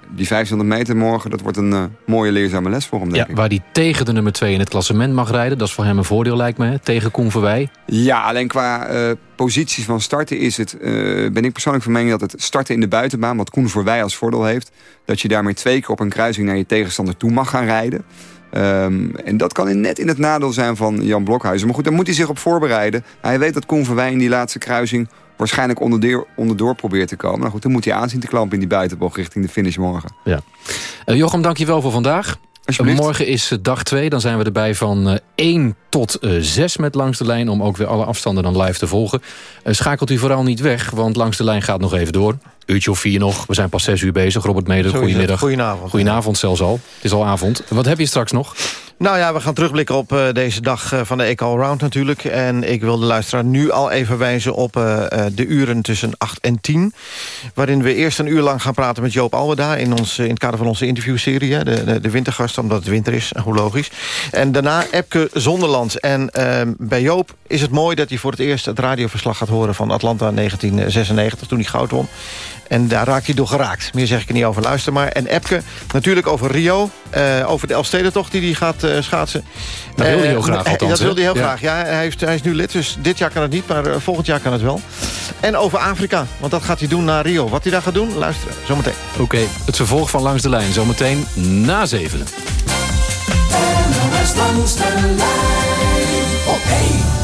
die 500 meter morgen, dat wordt een uh, mooie leerzame les voor hem, denk ja, ik. Waar hij tegen de nummer 2 in het klassement mag rijden. Dat is voor hem een voordeel, lijkt me. Tegen Koen Verwij. Ja, alleen qua uh, positie van starten is het... Uh, ben ik persoonlijk van mening dat het starten in de buitenbaan... wat Koen Verwij als voordeel heeft... dat je daarmee twee keer op een kruising naar je tegenstander toe mag gaan rijden. Um, en dat kan net in het nadeel zijn van Jan Blokhuizen. Maar goed, daar moet hij zich op voorbereiden. Hij weet dat Koen Verwij in die laatste kruising waarschijnlijk onderdoor, onderdoor probeert te komen. Nou goed, dan moet hij aanzien te klampen in die buitenbocht richting de finish morgen. Ja. Uh, Jochem, dankjewel voor vandaag. Uh, morgen is dag 2. Dan zijn we erbij van uh, 1 tot 6 met Langs de Lijn... om ook weer alle afstanden dan live te volgen. schakelt u vooral niet weg, want Langs de Lijn gaat nog even door. Uurtje of vier nog. We zijn pas 6 uur bezig. Robert Meder, goedemiddag. Goedenavond. Goedenavond zelfs al. Het is al avond. Wat heb je straks nog? Nou ja, we gaan terugblikken op uh, deze dag uh, van de Eco Allround natuurlijk. En ik wil de luisteraar nu al even wijzen op uh, de uren tussen 8 en 10. Waarin we eerst een uur lang gaan praten met Joop Alweda... in, ons, in het kader van onze interviewserie, de, de, de wintergast... omdat het winter is, hoe logisch. En daarna Epke Zonderland. En bij Joop is het mooi dat hij voor het eerst het radioverslag gaat horen... van Atlanta 1996, toen hij goud won. En daar raak je door geraakt. Meer zeg ik er niet over. Luister maar. En Epke, natuurlijk over Rio. Uh, over de Elfstedentocht die hij gaat uh, schaatsen. Dat wil hij heel graag althans, Dat wil hij heel ja. graag. Ja, hij, heeft, hij is nu lid, dus dit jaar kan het niet. Maar volgend jaar kan het wel. En over Afrika, want dat gaat hij doen naar Rio. Wat hij daar gaat doen, luisteren. Zometeen. Oké, okay, het vervolg van Langs de Lijn. Zometeen na zevenen. NOS langs de lijn op 1.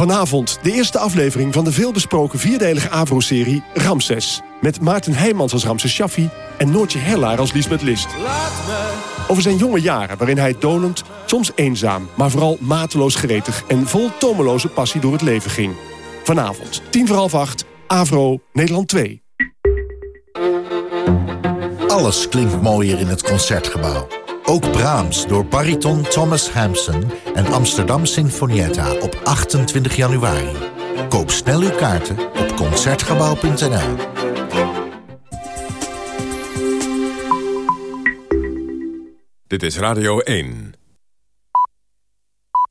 Vanavond de eerste aflevering van de veelbesproken vierdelige AVRO-serie Ramses. Met Maarten Heijmans als Ramses Shaffi en Noortje Herlaar als Liesbeth List. Over zijn jonge jaren waarin hij dolend, soms eenzaam... maar vooral mateloos gretig en vol tomeloze passie door het leven ging. Vanavond, tien voor half acht, AVRO, Nederland 2. Alles klinkt mooier in het Concertgebouw. Ook Brahms door bariton Thomas Hampson en Amsterdam Sinfonietta op 28 januari. Koop snel uw kaarten op Concertgebouw.nl. Dit is Radio 1.